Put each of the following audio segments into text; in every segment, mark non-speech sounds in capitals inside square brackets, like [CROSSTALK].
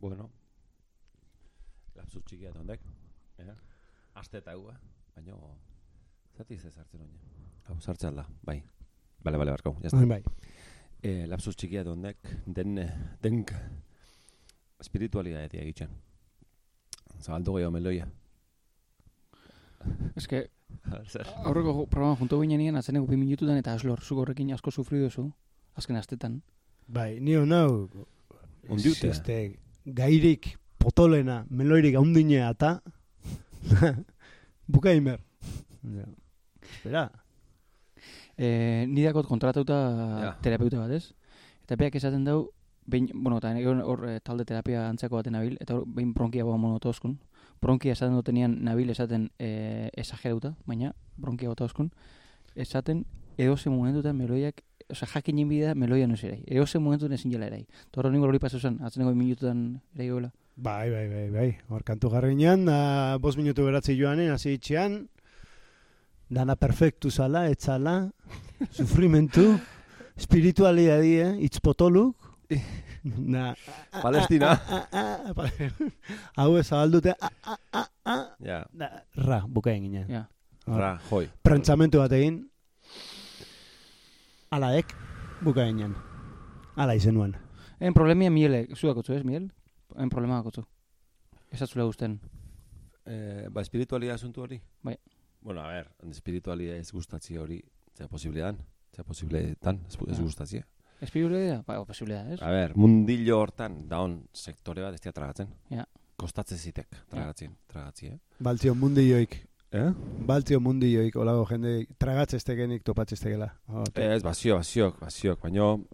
Bueno. Lapsus txikia tondek. Eh? Aste eta gu, eh? Baina, zati ez sartzen oin. Hau, sartzen da, bai. Bale, bale, barkau, jazta. Bai. Eh, lapsus txikia tondek, den, denk, espiritualidade egiten. Zabaldu gehiago meloia. Ez que, [LAUGHS] aurreko programa junto ginean, atzeneko bi minututan eta aslor, zuk horrekin asko sufri duzu, azken astetan. Bai, ni honau Ondiute. este gairik potolena, meloirik haundine eta [LAUGHS] bukaimer. Ja. Espera. E, ni dakot kontratauta Ja. terapeuta bat, ez? Eta beak esaten dau, behin, bueno, eta hor, eh, talde terapia antzako baten nabil, eta hor, behin bronkia boa monotozkun. Bronkia esaten dutenean nabil esaten e, esagerauta, baina bronkia bota oskun. Esaten, edoze momentutan meloiak, osea, jakinen bidea meloia no erai. Edoze momentutan ezin jela erai. Torro ningo hori paso zen, atzeneko minututan erai goela. Bai, bai, bai, bai. Hor kantu garrinean, da, bos minutu beratzi joanen, hasi itxean, dana perfektu zala, etzala, [LAUGHS] sufrimentu, espiritualidadie, hitz potoluk, [LAUGHS] na, Palestina. hau ez zabaldute, a, a, a, a, Ja, ra, bukain ginen. Ja. ra, joi. Prentzamentu bat egin, alaek, bukain ginen. Ala izen nuen. En problemia miele, zu dakotzu, ez, miel? En problema dakotzu. Esatzula guzten. Eh, ba, espiritualia asuntu hori? Bai. Bueno, a ver, espiritualia ez gustatzi hori, zera posibilean, zera posibleetan, ez, ez Ah. gustatzi. Espiritualidad? Ba, posibilidad, ez? A ver, mundillo hortan, daun sektore bat ez tragatzen. Ja. Kostatze zitek, tragatzen, tragatzi, eh? Baltzio mundioik, Eh? baltzio mundioik, olago jende, tragatzestekenik topatzestekela. Oh, Eh, Ez, bazio, baziok, baziok, baino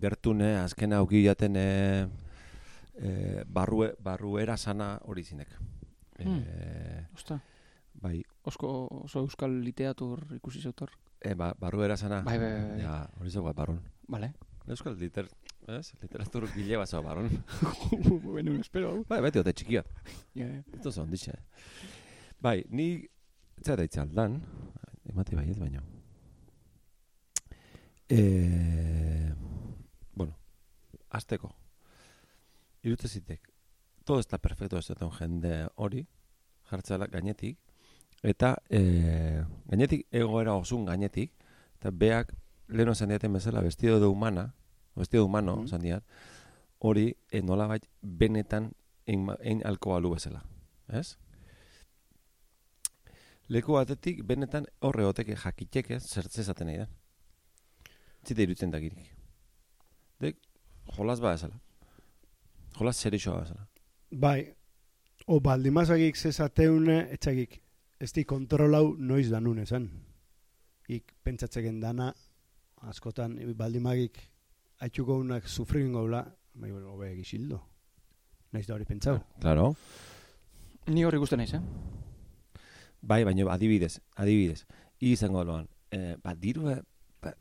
gertune, azken auki jaten e, e, barrue, barruera sana hori zinek. Hmm. Eh, Osta, bai, osko, oso euskal literatur ikusi zeutor. e, ba, barruera sana. Bai, bai, bai, bai. Ja, hori zegoa barrun. Vale. Euskal liter, ez? Literatur gile bat zegoa barrun. [LAUGHS] bueno, espero hau. bai, beti ote txikia. Ja, ja. Esto son dixe. Bai, ni zera daitze aldan, emati bai ez baino. E, bueno, azteko. Irute zitek. Todo está perfecto ez duten jende hori, jartzela gainetik, eta e, gainetik egoera osun gainetik, eta beak leheno esan diaten bezala, vestido de humana, vestido de humano, esan diat, hori e, nolabait benetan ein alko balu bezala. Ez? Leku batetik benetan horre oteke jakiteke zertze esaten nahi da. Zite irutzen dakirik. Dek, jolas ba esala. Jolas serixoa esala. Bai, o baldimazagik zezateune, etxagik, ez di kontrolau noiz danun esan. Ik pentsatzeken dana, askotan, baldimagik haitxuko unak sufrin gaula, bai, bueno, hobe egizildo. Naiz da hori pentsau. Claro. Ni hori ikusten naiz, eh? Bai, baina adibidez, adibidez. Izango loan. Eh, ba, diru, eh, ba,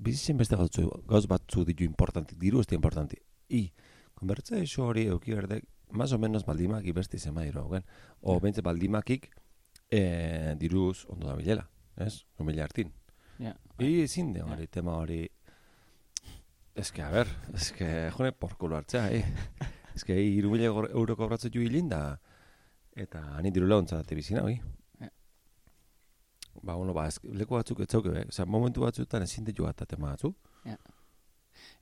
bizitzen beste gautzu, gauz batzu ditu importanti, diru ez importanti. I, konbertza iso hori euki berdek, más o menos baldimaki besti zema diru haugen. O bentze baldimakik eh, diruz ondo da bilela, ez? Gomila hartin. Ja. I ezin de hori, tema hori... Ez que, a ver, ez que, jone, porkulo hartzea, eh? Ez que, iru mila euro kobratzen ju hilinda, eta ani diru laguntza date bizina, hoi? Ja. Ba, bueno, ba, leku batzuk ez zauke, eh? Osea, momentu batzuetan ezin ditu bat tema batzu.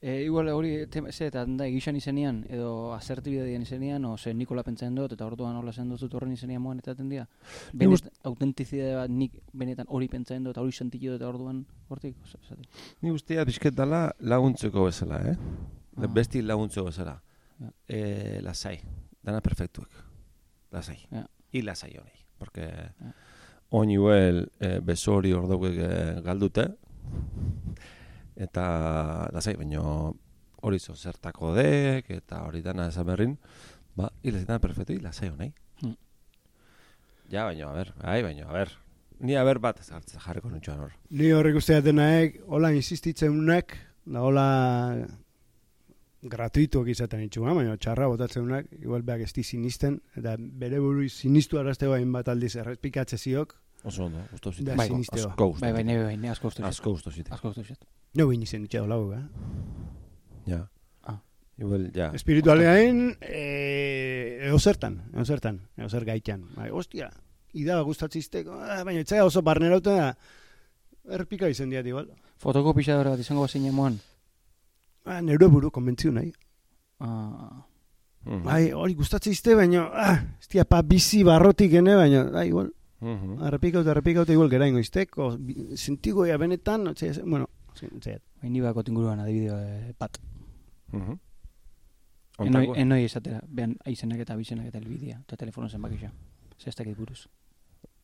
E, igual hori, ze, eta da, egixan izenean, edo asertibidadien izenean, o ze Nikola pentsatzen dut, eta orduan hola zen dut horren izenean moan eta tendia. Benet, autentizidade bat nik benetan hori pentsatzen dut, hori sentitu eta orduan, hortik, esate. Ni guztia bizket dala laguntzeko bezala, eh? Ah. Besti laguntzeko bezala. Ja. Eh, lasai, dana perfektuek. Lasai. Ja. I lasai honei. Porque Ja. Oin iguel eh, besori ordaukek eh, galdute, eta lasai, baino hori zo zertako dek, eta hori dana esan berrin, ba, hilezetan perfektu, i lasai honei. Hmm. Ja, baino, a ber, bai, baino, a ber. Ni a ber bat hartze jarriko nutxoan hor. Ni horrek uste denaek, hola insistitzen unak, da hola gratuituak izaten itxuga, baina txarra botatzen unak, igual beak ez sinisten, eta bere buru sinistu araztego hainbat aldiz errepikatze ziok, Oso ondo, gustau zitek. Da, Bai, sinisteo. Asko Bai, bai, bai, ne asko uste Asko gustau zitek. Asko uste zit. no bine zen itxe holau, eh? Ja. Ah. Igual, ja. Espiritualean, eh, eozertan, eozertan, eozer gaitan. Bai, ostia, ida gustatzizteko, ah, baina etxea oso barnerauta da, erpika izen diat igual. Fotokopizadora bat izango bazine moan. Ah, neure buru konbentziu nahi. Ah, Mhm. Bai, hori gustatzizte, baina, ah, estia, pa bizi barrotik ene, baina, da, igual, Mhm. errepikauta, errepikauta, igual, geraingo izteko, bi- sentigoia benetan, otxe, bueno, zet. bain bako tinguruan adibideo eh, bat. Mhm. Enoi, Ontakoa? enoi esatera, behan aizenak eta abizenak eta elbidea, eta telefono zenbakisa. Zestak buruz.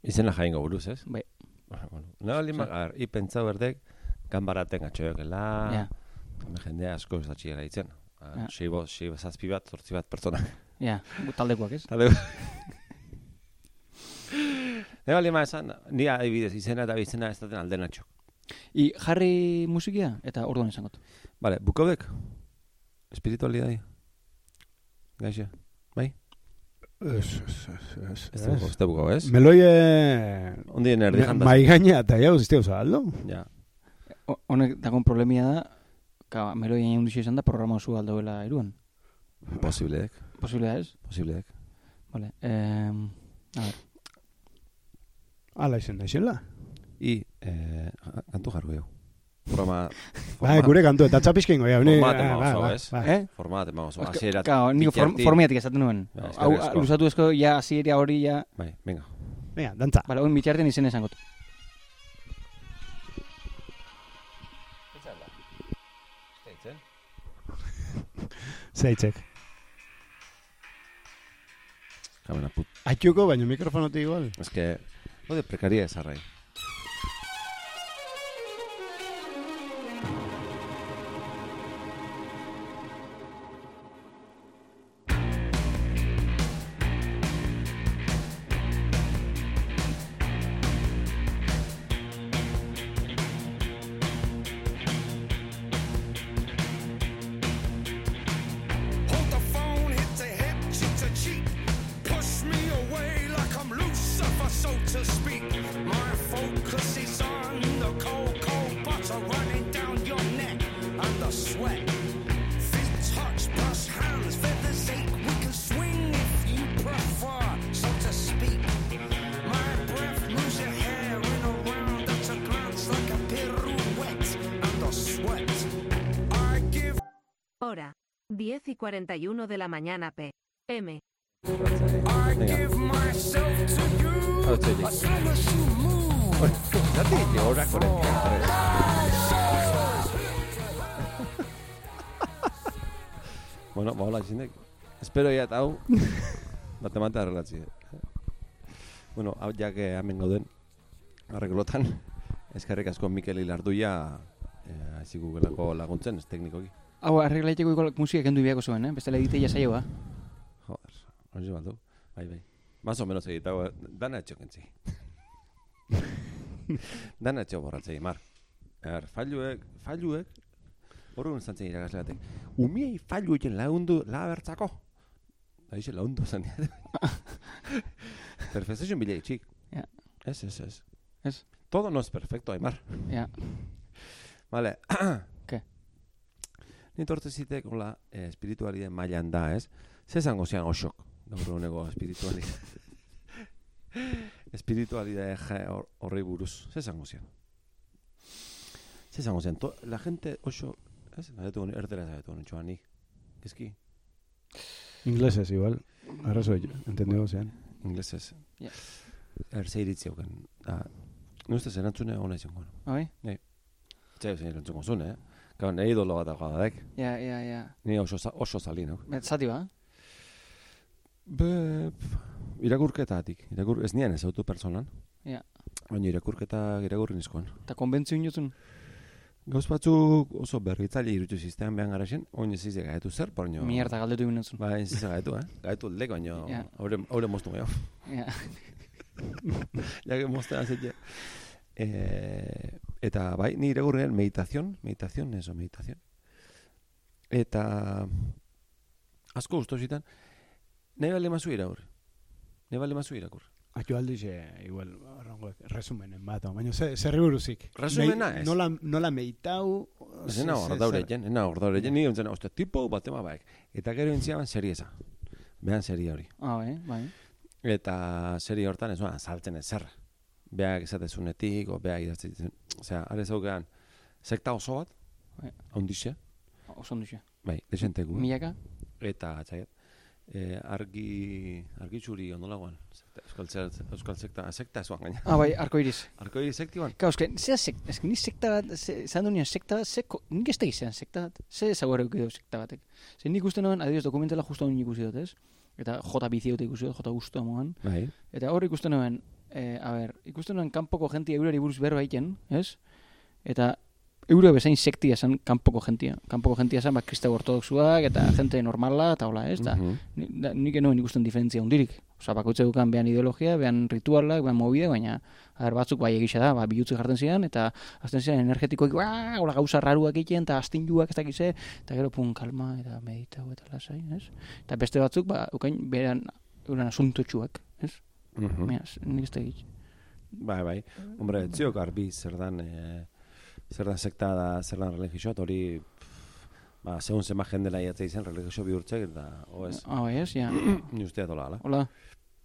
Izena jaingo buruz, ez? Bai. Bueno, no, lima, Zer? ar, i pentsau berdek, ganbaraten atxoekela, Ja, me jendea asko ez atxiera itzen. Ja. Sei bo, sei zazpi bat, zortzi bat pertsona. [LAUGHS] ja, taldekoak ez? Tale. Eba lima esan, ni adibidez izena eta bizena ez daten alden atxo. I jarri musikia eta orduan esangot. Vale, bukodek? Espiritualidadi? Gaixa? Ez, ez, ez, ez. Ez da buko, ez da buko, ez? Meloie... Ondien erdi janda. Mai gaina eta jau, ez teo aldo. Ja. Honek dagoen problemia da, ka, meloi egin izan da, programa oso aldoela iruan. Posibleek, Posiblea ez? posibleek. Vale. Eh, a ver, Ala izen da, izela. I, eh, kantu jargo jau. Programa... [LAUGHS] Ba, gure kantu, eta txapizkengo, ja. hone- Format ah, ema ba, oso, ba, ez? ba. eh? Format, ema oso, Eske, asierat. Kao, niko bitartin. formiatik esaten nuen. Ja, Hau, asko. luzatu ezko, ja, asieria hori, ja... Bai, venga. Venga, dantza. Bale, oin bitxarten izen esangot. Zeitzek. Kamena put. Aitxuko, baina mikrofonotik igual. Ez que, de prekaria ez 31 de la mañana p.m. [LAUGHS] bueno, ba hola izinek. Espero iat hau [LAUGHS] matemata errelatzi. Bueno, hemen gauden eskerrik asko Mikel Ilarduia eh, haizigu gelako laguntzen, ez teknikoki. Hau, arreglaiteko igual musika kendu biako zuen, eh? Bestela editeia saioa. Joder, hori baldu. Bai, bai. Más o menos egitago, dana etxo kentzi. [LAUGHS] dana etxo borratzei, mar. Er, falluek, falluek, horren zantzen irakasle batek. Umiei falluekin lagundu labertzako. Da dixe lagundu zan [LAUGHS] Perfección bile txik. Ja. Ez, ez, ez. Ez. Todo no es perfecto, Aymar. Ja. Vale. [CLEARS THROAT] Ke? Ni torte zitek, hola, eh, espiritualidade mailan da, ez? Ze zango zian osok, gaur honego espiritualidade. [LAUGHS] espiritualidade ja, hor- horri buruz, ze zango zian? Ze zango zian? To, la gente oso, ez? Zabetu, erdera zabetu, nintxoa nik. Ezki, Inglesez igual. Arrazoi, entendego zean. inglesez. Ja. Erze iritzi hauken. Da, nuzte zerantzune hona izango. Bai? Txai zen erantzungo zuen, eh? Gau, nahi idolo bat dagoa dadek. Ja, ja, ja. Ni oso, oso zali, no? Zati ba? Be, irakurketatik. Irakur, ez nian ez autu personan. Ja. Baina irakurketa irakurri nizkoan. Eta konbentzio inozun? Gauz batzuk oso berritzaile irutu ziztean behan garaxen, oin ez izan gaetu zer, pornio. Mierda galdetu inozun. Ba, ez izan gaetu, eh? Gaetu lek, baina Ja. haure, haure moztu gehiago. Ja. [LAUGHS] ja que moztean zetxe. Eh, eta bai, ni irakurrean meditazion, meditazion, eso, meditazion. Eta asko gustu zitan, nahi bale mazu irakur. Nahi bale mazu irakur. Atu aldiz, eh, igual, arrango, resumenen bat, baina ze- zerri buruzik. Resumena ez. Nola, nola meitau... Ez ena hor daure jen, hor daure jen, nire ontzen, ostia, tipo bat ema baek. Eta gero entziaban serie eza. Behan serie hori. Ah, bai, bai. Eta serie hortan ez saltzen ez zer. Beak esatezunetik, o beak idatzen, osea, are zaukean, sekta oso bat, Bai. ondixe, Oso ondo xe. bai, desentegu. Milaka? Eta, txaiet, e, argi, argi txuri ondolagoan, sekta, euskal, zer- euskal sekta, sekta ezuan gaina. Ah, bai, arko iris. [LAUGHS] Arko hiri sektiban? Kau, eske, zea sek, eske, ni sekta bat, ze, zan du nian sekta bat, ze, nik ez da sekta bat, ze ezaguera eukidu sekta batek. Ze nik uste noen, adibidez, dokumentala justo honi ikusi dut, ez? Eta jota bizi dut ikusi dut, jota gustu moan. Bai. Eta hor ikusten nuen, eh, a ber, ikusten nuen kanpoko jentia eurari buruz berba egiten, ez? Eta euro bezain sektia zen kanpoko jentia. Kanpoko jentia zen, ba, kristau ortodoxuak, eta jente normala, eta hola, ez? Da, Mhm. ni, da, nik enoen ikusten diferentzia hundirik. Osa, bakoitze dukan behan ideologia, behan ritualak, behan mobide, baina a ber, batzuk bai egisa da, ba, bihutzi jartzen zian, eta azten zian energetikoak, ba, hola gauza raruak egiten, eta astinduak ez dakize, eta gero pun kalma, eta meditau, eta lasai, ez? Eta beste batzuk, ba, ukain, beran, euren asuntotxuak, Mhm. Mira, nik ez da egit. Bai, bai. Hombre, etziok garbi zer dan, e, zer dan sekta da, zer dan religioa, hori, ba, segun zema jendela iatzea izan, religio bihurtzek, eta, oez, Ah, bai, ez, ja. [CLEARS THROAT] ni ustea dola, ala. Hola,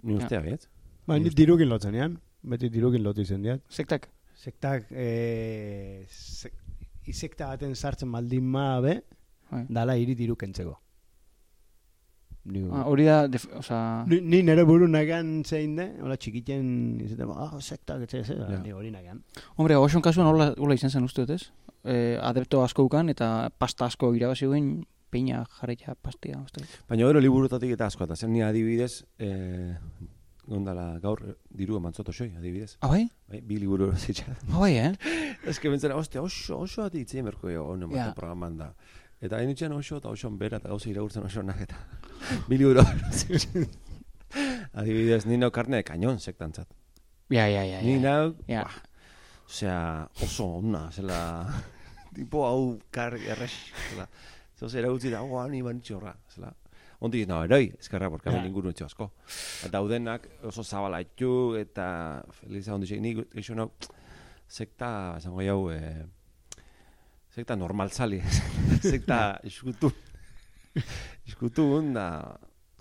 Ni ustea, baiet? Ba, ni dirukin lotzen ean, beti dirukin lotu izan diat. sektak. Sektak, eh, sek, isekta baten sartzen baldin ma be, Bai. dala hiri diru kentzeko. Ni, Ah, hori da, def, oza, ni, ni nere buru nagan zein de, hola txikiten izaten, ah, sektak, etxe, etxe, Ja. ni hori nagan. hombre, oson kasuan hola, hola izan zen uste ez? Eh, adepto asko ukan, eta pasta asko irabazi guen, peina jarretia pastia, uste. Baina gero liburutatik eta asko, eta zen ni adibidez, e, gondala gaur eh, diru emantzot osoi, adibidez. Ah, bai? Bai, bi liburu [LAUGHS] zitza. Ah, bai, eh? Ez que bentzera, ostia, oso, oso ati jo, honen Ja. yeah. programan da. Eta hain itxean oso, eta oso bera, eta gauza irakurtzen oso nak, eta [LAUGHS] bi liburu. [LAUGHS] adibidez, ni nau karne de kañon sektantzat. Ja, ja, ja, Ni nau, Ja. Osea, oso ona, zela, [LAUGHS] tipo hau kar errex, zela, zoze eragutzi da, oa, ni banitxo horra, zela. Ondik, no, eroi, eskerra, porque yeah. inguru etxo asko. Eta daudenak oso zabala eta feliza ondixek, ni geixo nau, sekta, esango jau, eh, sekta normaltzali, [LAUGHS] sekta eskutu, eskutu da,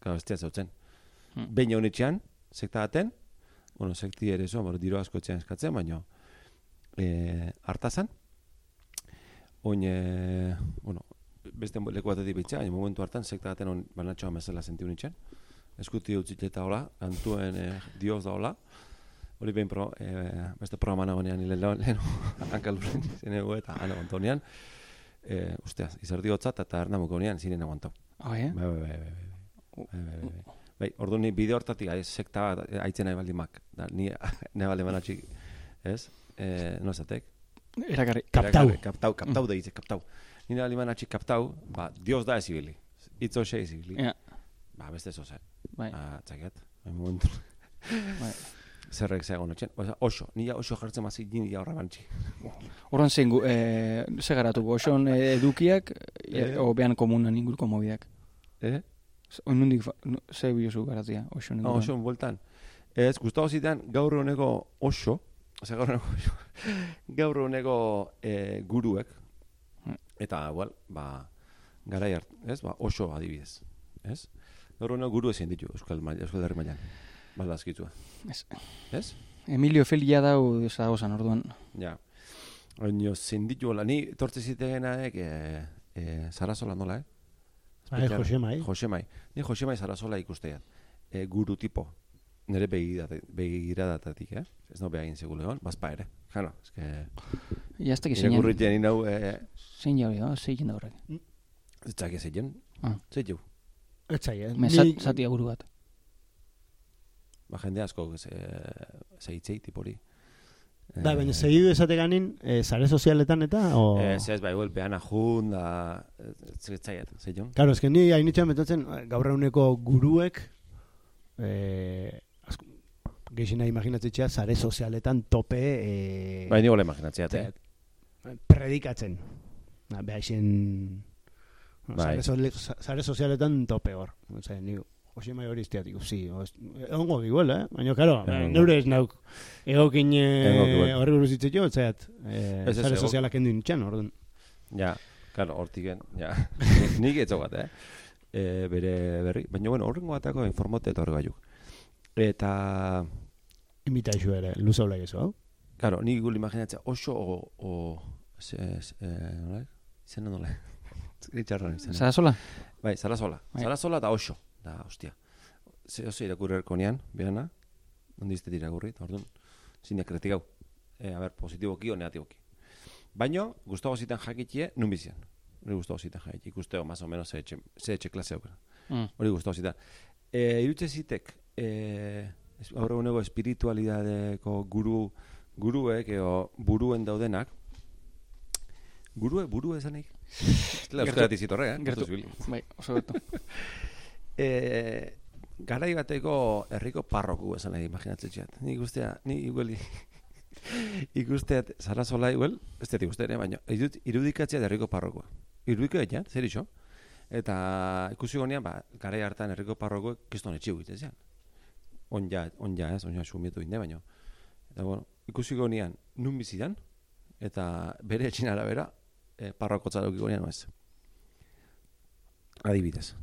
claro, estia zautzen. Hmm. Behin honetxean, sekta baten, bueno, sekti ere zo, bueno, diro asko etxean eskatzen, baina e, hartazan, oin, e, bueno, beste leku batetik bitxea, baina momentu hartan sekta baten on, banatxoa mesela sentiu nintzen, eskuti utzit eta hola, kantuen e, dioz da hola, hori behin pro, e, beste programa nagoenean hile lehen [LAUGHS] hankalurin zen egu eta ane guantonean. E, eh, usteaz, izardi hotza eta ernamuk honean ziren aguanto. Oh, yeah? Eh? Bai, bai, bai, bai. Bai, bai, bai, bai. bai ordu ni bide hortatik ai, sekta bat aitzen nahi baldin. Da, ni [LAUGHS] nahi baldin manatxik, ez? E, no zatek? Erakarri, kaptau. Kaptau, kaptau mm. da itzik, kaptau. Ni nahi baldin kaptau, ba, dios da ez ibili. Itzo xe ez ibili. Yeah. Ba, beste zozer. Bai. Ah, txaket, bai, momentu. Bai. [LAUGHS] Zerrek zegoen etxen. Osa, oso, nila oso jartzen mazik, nila horra bantxik. Horren zein, eh, ze garatu, oson eh, edukiak, eh? o behan komunan inguruko mobidak. Eh? Oin nundik, ze biozu garatzia, oson Ah, inguruan. oso, bueltan. Ez, gustavo zitean, gaur honeko oso, Ose, gaur honeko oso, [LAUGHS] gaur honeko eh, guruek, Hmm. eta, igual, ba, garai hart, ez, ba, oso adibidez, ez? Gaur honeko guru ezin ditu, Euskal, Maila, Euskal Herri mailan, baldazkitzua, Ez. ez? Emilio Felia dau zagozan orduan. Ja. Oino, zin ditu, hola, ni tortze zitegenaek, e, e, Sarasola nola, eh? Bai, Josemai. Josemai. Ni Josemai Sarasola ikusteat. E, guru tipo. Nere begiradatatik, eh? Ez no behagin segule hon, bazpa ere. Jano, ez que... Ja, ez dakit Ire zein, gurritien inau, e, zein jauri da, zein da horrek. ez ez egin. Ah. Zei jau. Etzai, eh? Me, Ni- zat, zatia guru bat ba, jende asko eh, zeitzei ze tipori. Da, e, baina eh, zeidu esate ganin, e, eh, zare sozialetan eta? O... Bai, ez ez, bai, huelpean ajun, da, zaiat, zeitzen. Karo, ezken ni hain itxan betatzen, gaur reuneko guruek, e, asko, geixena imaginatzea, zare sozialetan tope... E, bai, nigo le imaginatzea, te. Eh? Predikatzen. Behaixen... Bai. Zare, sozialetan tope hor. Zaren, nigo. Jose mai hori izteatik, zi, ongo igual, eh? Baina, karo, neure ez nauk egokin horri buruz itzitio, zaiat, eh, ego- sozialak endu nintxan, orduan. Ja, claro, hortiken, ja. [LAUGHS] Nik etzo bat, eh? E, bere berri. Baina, bueno, horrengo batako informote eta horre gaiuk. Eta, Imita isu ere, luzaulak ez, hau? claro, nik gul imaginatzea oso o, o se, se, eh, nola? Izena nola? [LAUGHS] Itxarra izena. Zara sola? Bai, Zarazola. Bai. Zarazola eta oso. Da, hostia. Ze oso irakurrerko nian, behana, ondi izte irakurri, eta orduan, zinek kretik hau. E, a ber, positiboki o negatiboki. Baina, guztago ziten jakitie, nun bizian. Hori guztago ziten jakitie, ikusteo, más o menos, ze etxe, ze etxe klase aukera. Mm. Hori guztago ziten. E, irutxe zitek, e, gaur egunego espiritualidadeko guru, guruek, eo, buruen daudenak, Gurue, burue esanik. [LAUGHS] Claro, euskara zitorre, eh? Gertu. Bai, oso gertu. [LAUGHS] E, garai bateko herriko parroku esan nahi imaginatzen. Ni guztia, ni igual [LAUGHS] ikusteat Sarasola igual, ez dut ikuste ere, baina irud, irudikatzea da herriko parrokoa. Irudikatzea, zer iso? Eta ikusi gonean, ba, garai hartan herriko parrokoek kiston etxiu egiten zian. Onja, onja ez, onja sumietu inde, baina. Eta bueno, ikusi gonean, nun bizidan, eta bere etxin arabera, e, parrokotza dauki gonean, ez. Adibidez.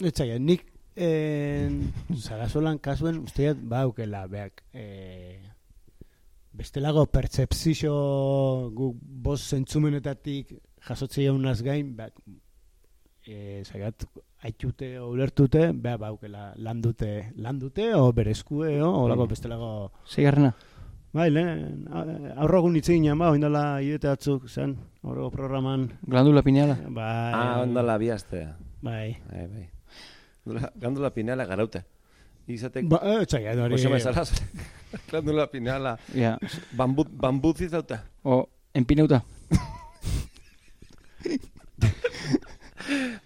Etzaia, nik en, Zarazolan kasuen usteat baukela beak eh, bestelago pertsepzio gu bost zentzumenetatik jasotzei jaunaz gain beak eh, zaiat aitute ulertute beha baukela landute landute o bereskue o olako Bai. bestelago Seigarrena. bai lehen aurrogun hitz egin ba oindala hilete batzuk zen aurrego programan Glandula pineala. bai Ah, ondala bi aste. bai Bai, bai. Gandula, gandula pineala garaute. Izatek, ba eh, hori Jose Mesaraz, [LAUGHS] gandula pineala, Ja, bambu, bambuzi zauta. o, enpineuta. [LAUGHS]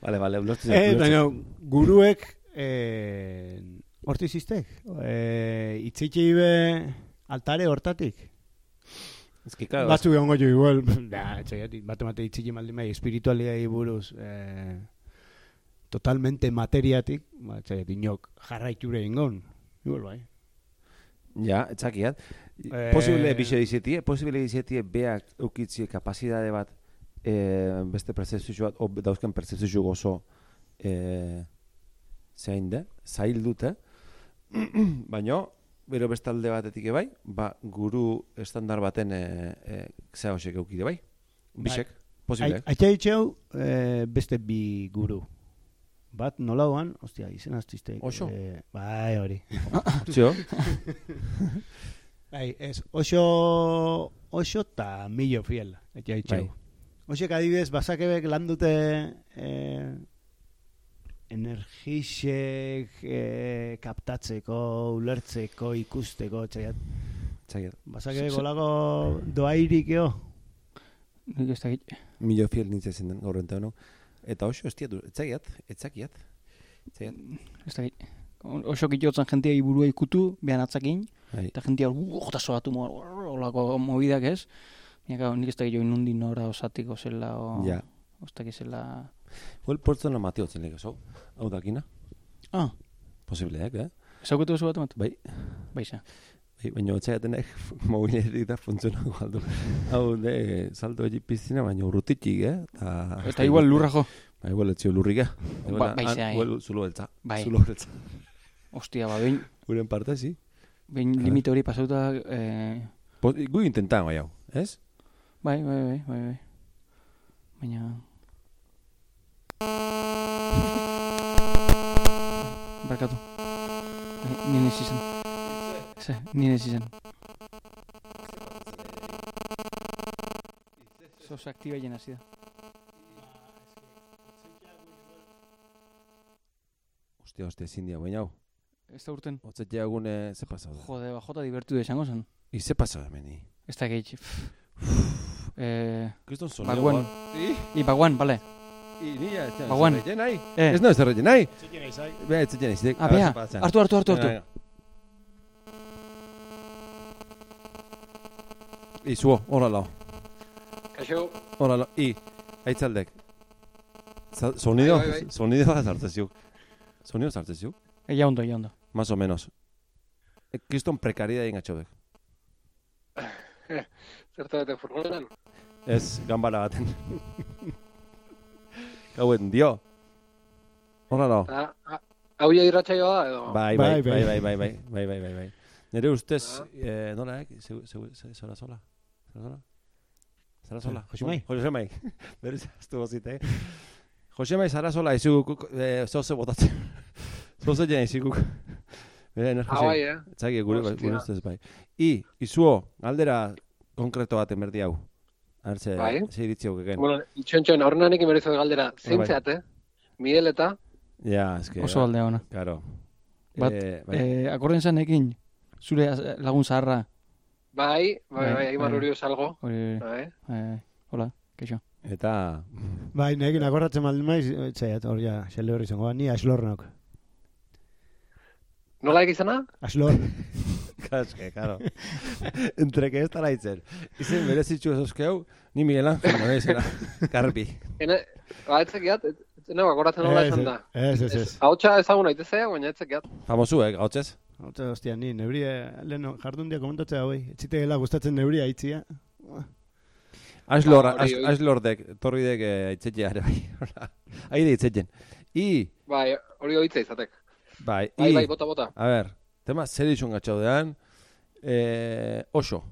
Vale, vale, ulertu Eh, baina guruek eh horti zistek. Eh, itziki be altare hortatik. Ez que, claro, Batzu egongo jo igual, [LAUGHS] da, etxaiatik, bate mate itziki maldi mai espiritualidai buruz, eh, totalmente materiatik, ba, etxaiatik inok jarraiture ingon. Igual bai. ja, etzakiat. Eh, Posible bixe dizetie, posible dizetie beak eukitzie kapazidade bat, eh, beste percepzio bat, o dauzken percepzio oso eh, zein de, zail dute, [CLEARS THROAT] baina, bero bestalde batetik bai, ba, guru estandar baten eh, eh, zea hosek eukide bai, bisek, posible. Aitxaitxeu eh, beste bi guru. Bat nolauan, ostia, izen aztiztek. Oso? Eh, bai, hori. [LAUGHS] Zio? Bai, ez, oso, oso eta millo fiel, etxe haitxeu. Bai. Osek adibidez, basakebek lan dute eh, energixek eh, kaptatzeko, ulertzeko, ikusteko, txaiat. Txakiat. Basakebek olako doairik eo. Nik ez dakit. Milo fiel nintzen zen den horrenta hono. Eta oso ez diatu, etzakiat, etzakiat. Etzakiat. Ez dakit. Oso kitiotzen jentia iburua ikutu, behan atzakin, Bai. eta jentia uota soatu mo- olako movidak ez. Claro, nik ez dakit join nundi nora osatiko zela, o... Ja. Ez dakit zela... Huel portzona mateo zen lege, zau? Hau dakina? Ah, Posibleak, eh? ezauketu oso bat emat? Bai. Bai, baina otxaiatenek [LAUGHS] mobilerik da funtzionako galdu. Hau, de, salto egi piztina, baina urrutitik, eh? Ta, Eta igual lurra jo. Ba, igual etxio lurrik, eh? Ba, bai, zea, eh. Igual zulo beltza. Bai. Zulo beltza. Ostia, ba, behin, Guren parte, si. behin limite hori pasauta... Eh, Po, gu intentan, bai hau, ez? bai, bai, bai, bai, bai. Baina... Barkatu. Bai, Nien ez izan. Ze, nien ez izan. Sos aktiba jena zida. Ostia, ostia, ezin dia, baina hau. Ez da urten. Otzet jagune, ze pasau da? Jode, ba, jota divertu esango zen. I, ze pasau da meni? Ez da gehi. Eh, Kriston sonido. Baguan. I, I, baguan, bale. i, nia, ez Baguan. da, nahi. Eh, Ez no, ez da, nahi. Bea, ez da, nahi. ah, bea, hartu, hartu, hartu, hartu. I, zuo, hola lau. Kaixo. Hola lau. I, aitzaldek. Za- Sonido, Bai, bai, bai. sonido bat sartzen ziuk. Sonido sartzen ziuk, Eia ondo, eia ondo. más o menos. E, Kriston prekaridade ingatxobek. [LAUGHS] Zertu bete furgonetan? Ez, gambara baten. Gauen, dio. Hola no. Ta, a- Hau ja irratsaioa da, edo? Bai, bai, Bai, bai, bai. bai, bai, bai, bai, bai, bai, bai. Nere ustez, Ah. eh, nola, eh? Zeu, zeu, zara sola? [LAUGHS] Zara sola? Josemai. Josemai. Berez, ez du gozite, eh? Josemai, zara sola, izu, eh, zoze botatzen. [LAUGHS] Zoze jen izikuk. [LAUGHS] Bera, Ah, energia bai, eh? Txaki, gure, Hostia. gure ustez bai. I, izuo, galdera konkreto baten berdi hau. Artze, Bai. ze iritzi hau geken. Bueno, itxontxon, aurrenanik emerezu galdera. Zein Bai. zeat, eh? Miguel eta? Ja, eske. Oso aldea ona. Claro. Bat, eh, bai. Eh, akorden zanekin, zure az- lagun zaharra, Bai, bai, Bai, bai, Aimar bai. Urio salgo. hori, Bai. eh, hola, keixo. Eta, Bai, nekin akordatzen baldin maiz, etxaiat, hor ja, xele horri zongo, ni aslornok. Nola egizena? Aslor. kaske, claro. Entre que ez tara itzen. Izen berezitxu ezoskeu, ni Miguel Ángel, no izena. Karpi. Ene, ba, etzekiat, etzena akoratzen nola esan da. Ez, ez, ez. Ahotsa ezagun aitezea, baina etzekiat. Famosu, eh, gautzez? Hotza, hostia, ni nebria, lehen jardun dia komentatzea hoi, etzite gela gustatzen nebria itzia. Aslor, Ah, as- hori. aslordek, torridek eh, itzetxe ere bai. [LAUGHS] Hola. Aide itzetxen. I, Bai, hori hoitza izatek. bai, Bai, i, bai, bota, bota. a ber, tema zer izun gatxaudean, eh, oso.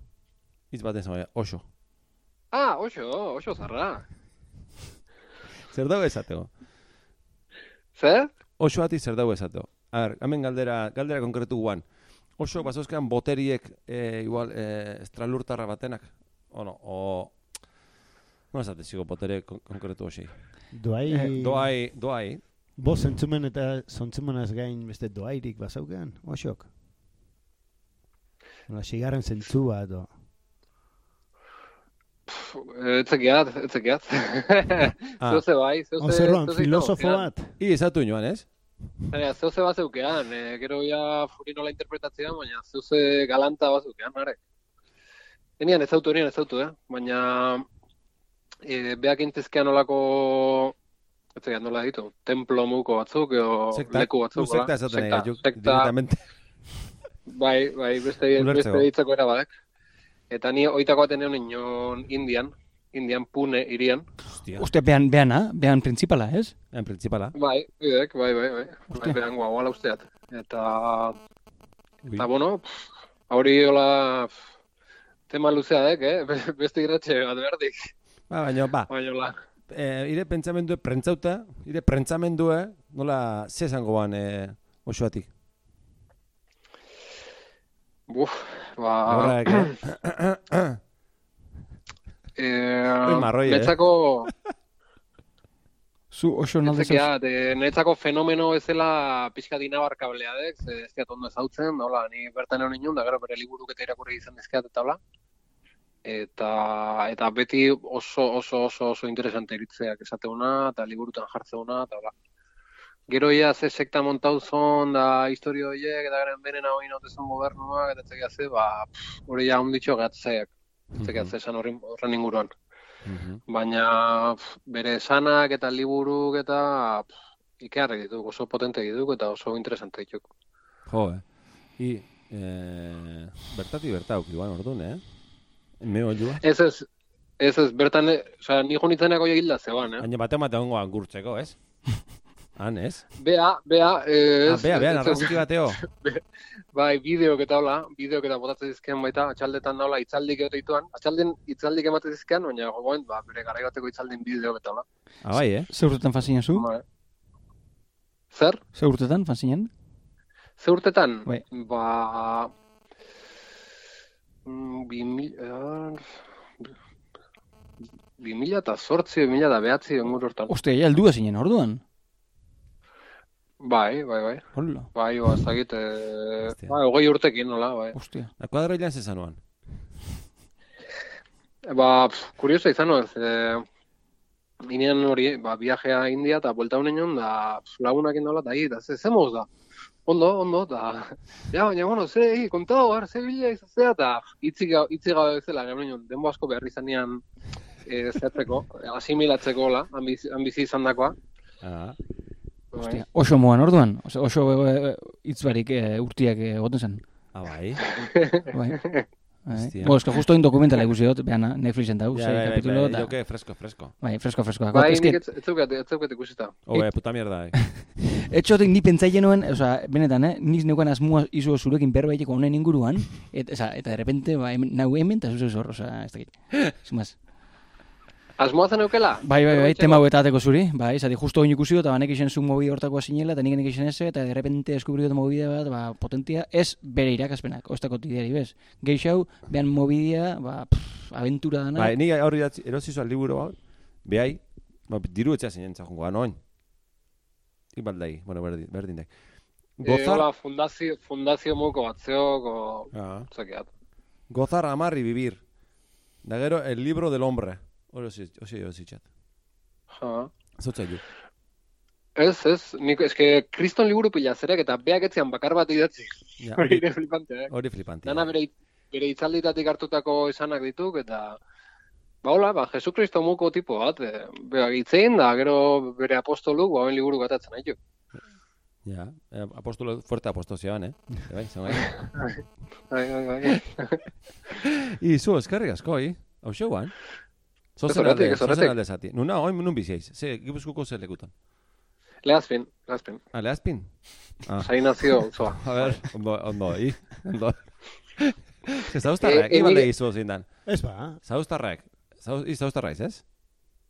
Itz baten zama, oso. Ah, oso, oso zarra. Zer dago esateko? Zer? Oso bati zer dago esateko? A ber, hemen galdera, galdera konkretu guan. Oso bazozkean boteriek eh, igual eh, estralurtarra batenak? O no, o... No esate zigo botere kon konkretu hosei. Doai, Eh, Doai, doai, bo zentzumen eta zontzumenaz gain beste doairik bazaukean, osok. Nola, sigarren zentzu bat, o. Etzekiat, etzekiat. Ah. Zeuze bai, zeuze... Ozerroan, zeuze filosofo bat. I, esatu inoan, ez? Baina, zeuze bat zeukean, eh, gero ja furi nola interpretatzea, baina zeuze galanta bat zeukean, are. Enian ez autu, enian ez autu, eh? Baina, e, beak intezkean olako, ez zegoen nola ditu, templo muko batzuk, edo Sekta, leku batzuk, sekta hola. esaten sekta, nahi, juk, sekta, directamente. bai, bai, beste, beste ditzako era badek. Eta ni oitako baten egon Indian, Indian Pune irian. Hostia, Uste, behan, behana, behan principala, ez? en principala. Bai, bidek, bai, bai, bai. Bai, Hostia. behan guagoala usteat. Eta, Ui. eta bueno, hori hola tema luzea dek, eh? Be- Beste irratxe bat berdik. Ba, baina, ba, Baina hola. eh, ire pentsamendue prentzauta, ire prentsamendue, nola, ze esango ban, eh, osoatik. Buf, ba... Horrek, eh? [CLEARS THROAT] Eh, Hori eh? netzako, [LAUGHS] Zu oso nalde zauz. netzekia, de, netzako fenomeno ezela pixka dinabarkablea dek, ze ez diat ondo ezautzen, hola, ni bertan egon inun, da gero bere liburuk eta irakurri izan dizkiat eta hola. Eta, eta beti oso, oso, oso, oso interesante iritzeak esateuna, eta liburutan jartzeuna, eta hola. Gero ia ze sekta montau zon, da historio horiek, eta garen benen hau inautezun gobernuak, eta txekia ze, ba, hori ja onditxo gatzeak, txekia ze esan horren, horren inguruan. Mhm. Baina pff, bere esanak eta liburuk eta pff, ikearri dituk, oso potente dituk eta oso interesante dituk. Jo, eh? I, eh, bertati bertauk, igual, orduan, eh? Me oilua. Ez ez, ez ez, bertan, e, osea, ni jo nintzenak hori hilda zeban, eh? Baina bate mate ongoan gurtzeko, ez? [LAUGHS] Han, ez? Bea, bea, eh, Ah, bea, bea, ez- ez- narragutzi bateo. [LAUGHS] Bai, bideok eta hola, bideok eta botatzen dizkean baita, atxaldetan daula hitzaldik egote dituan, atxalden hitzaldik ematen dizkean, baina gogoen, ba, bere garai bateko hitzaldin bideok eta hola. Ah, bai, eh? Ze urtetan fanzinen zu? Bai. Zer? Ze urtetan fanzinen? Ze urtetan? Bai. Ba... mm, Bi mil... eh, Bi mila eta sortzi, bi mila eta behatzi ongur hortan. Uste, ja, heldua zinen, orduan. Bai, bai, bai. Hola. Bai, ba, ez dakit, eh, Hostia. bai, hogei urtekin, nola, bai. Ostia. La kuadra hilan zezanuan. Ba, pf, kurioso izan nuen, ze... Inean hori, ba, viajea India eta buelta honen nion, da lagunak indola, da, da, ze, ze moz da? Ondo, ondo, da, [LAUGHS] ja, baina, bueno, ze, hi, kontau, ar, ze bila izazea, eta hitzik gabe bezala, gero nion, denbo asko behar izan nian, e, zertzeko, [LAUGHS] asimilatzeko, la, han bizi- han bizi izan dakoa. Ah. Ostia, oso moan orduan, oso eh, hitz barik eh, urtiak eh, egoten zen. ah, bai. [LAUGHS] Bai. Bai. Bo, eske justo in dokumentala ikusi dut, beana, Netflixen dau, Ja, sei bai, bai, kapitulo, bai, da, joke fresco, fresco. bai, fresko, fresko. Bai, Eske, nik ez zeukat ikusita. Oe, puta mierda, eh. [LAUGHS] etxotik ni pentsaile nuen, osea, benetan, eh, niz neukan asmoa izu zurekin berbaiteko honen inguruan, et, osea, eta de repente, ba, hemen, nau hemen, eta zuze zor, osea, ez dakit. [LAUGHS] Zumaz. Asmoa zen eukela? Bai, bai, bai, tema hau eta ateko zuri, bai, zati justo oin ikusi dut, eta banek isen zu mobide hortakoa sinela, eta nik nik isen eze, eta de repente deskubriu dut mobide bat, ba, potentia, ez bere irakaspenak, ostako tideari, bez. Geixau, behan mobidea, ba, pff, aventura dana. Bai, ni hori idatzi- erosi zuan liburu hau, behai, ba, diru etxea zinen txakungo, anoin. Ik baldai, bueno, berdin, berdin dek. Eh, Gozar, hola, fundazio, fundazio moko batzeok, o... ah, Zakeat. gozar, amar y vivir. Da gero, el libro del hombre. Hori osi, osi txat. Ja. Zotza ju. Ez, ez, nik, eske, kriston liburu pila zerek, eta beak etzean bakar bat idatzi. Ja, Hori hori, ere flipantea, eh? hori flipanti. Dana bere, bere itzalditatik hartutako esanak dituk, eta... Ba, hola, ba, Jesukristo muko tipo bat, e, bea gitzein, da, gero bere apostolu, ba, liburu gatatzen haitu. Ja, eh, apostolo, fuerte apostozioan, eh? Bai, zan bai. Bai, bai, bai. [LAUGHS] I, zu, eskerrik asko, i? Hau xeuan? Zozen alde, zozen alde zati. Nuna, oin nun biziaiz. Ze, gipuzkuko zer lekutan. Lehazpin, lehazpin. Ah, lehazpin? Ah. Sai nazio, zoa. [LAUGHS] A ver, ondo, ondo, i? Ondo. Ze, [LAUGHS] zauztarrak, Eh, eh, i balde nire- izu zindan. Ez ba, Zauztarrak, zauz, i zauztarraiz, ez?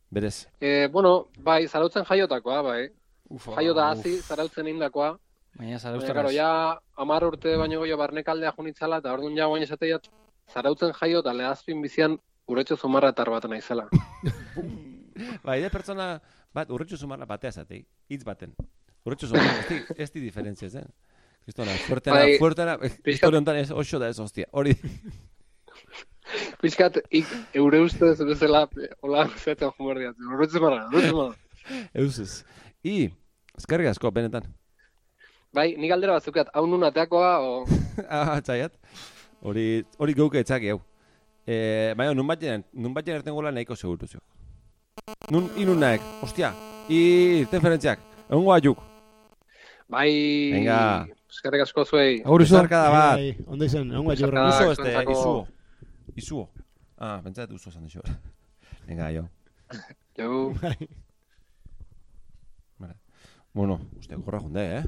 Berez. E, bueno, bai, zarautzen jaiotakoa, bai. Ufa, Jaio da uf. hasi, zarautzen indakoa. Baina Baina, zarauztarraz. karo, ja, amar urte baino goio barnekaldea junitzala, eta orduan ja guain esateiat, zarautzen jaio eta lehazpin bizian uretxo zumarratar bat naizela. [LAUGHS] Ba, ide pertsona bat, urretxu sumarra batea zatei, hitz baten. Urretxu sumarra, ez di, ez di diferentzia, zen. Kristona, fuertena, Bai, fuertena, historia honetan ez oso da ez hostia. Hori, [LAUGHS] Pizkat, ik eure ustez bezala, hola, zetzen jumar diatzen. Uretxo zumarra, uretxo zumarra. [LAUGHS] eusez. I, eskerrik asko, benetan. Bai, nik aldera bat zukat, hau nun ateakoa, o... ah, txaiat. Hori, hori geuke etzaki hau. E, baina, nun bat jenen, nun bat jenen ertengola nahiko seguru zio. Nun, i nun naek, ostia, i, referentziak, egon juk. Bai, Venga. eskerrik asko zuei. Agur izu. Besarkada bat. Bai, ondo izan, ongo Besarkada. jurra. Izo Ah, este, izuo. Izuo. Ah, pentsat uso esan dixo. [LAUGHS] Venga, jo. Jo, [LAUGHS] Bueno, uste, gorra junde, eh?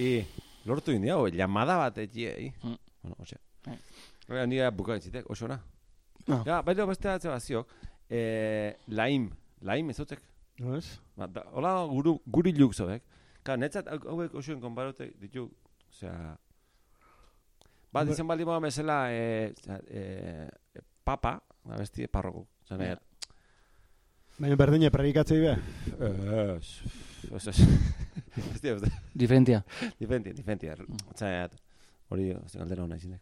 I, lortu indi hau, llamada bat etxie, eh? Mm. Bueno, ose. Bai. Hora, nire bukaitzitek, oso na. Ah. Ja, baina beste atze baziok, eh, laim, laim ezotzek. No ez? Ba, da, hola guru, guri juk zoek. Ka, netzat hau- hauek osoen konbarote ditu, osea, ba, Hombre. dizen baldin bada mesela, eh, eh, papa, abesti parroko, zan Ja. Baina berdine predikatzei be. Ez, ez, ez, [LAUGHS] ez, ez, Diferentia. diferentia, diferentia, osea, hori, zen galdera hona izinek.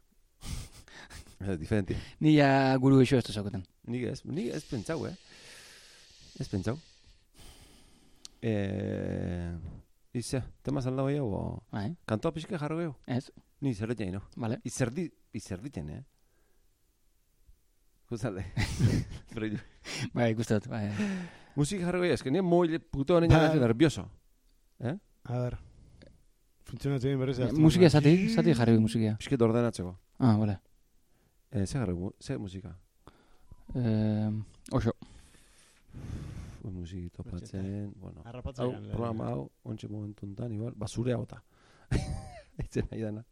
Ez, diferentia. Ni ja guru eixo ez zauketen. Nik ez, nik ez pentsau, eh? Ez pentsau. Eh, Ize, tema zalda hau o... Bai, Kantoa pixka jarro gehu? ez, Ni zerretzen no? vale. Izerdi, izerditen, eh? Guztalde. [LAUGHS] Pero yo- Bai, ikusten dut, bai. Musika jarro gehu, eske nire moi puto honen Ba- nervioso. A ber. Funtzionatzen hartu Musika zati, zati jarri musikia. Pisket ordenatzeko. Ah, vale. Eh, ze jarro, ze musika? Eh, oso. Ui, musiki topatzen, bueno. Hau, programa hau, ontsi momentu enten, igual, basure hau eta. [LAUGHS] Eitzen nahi dana.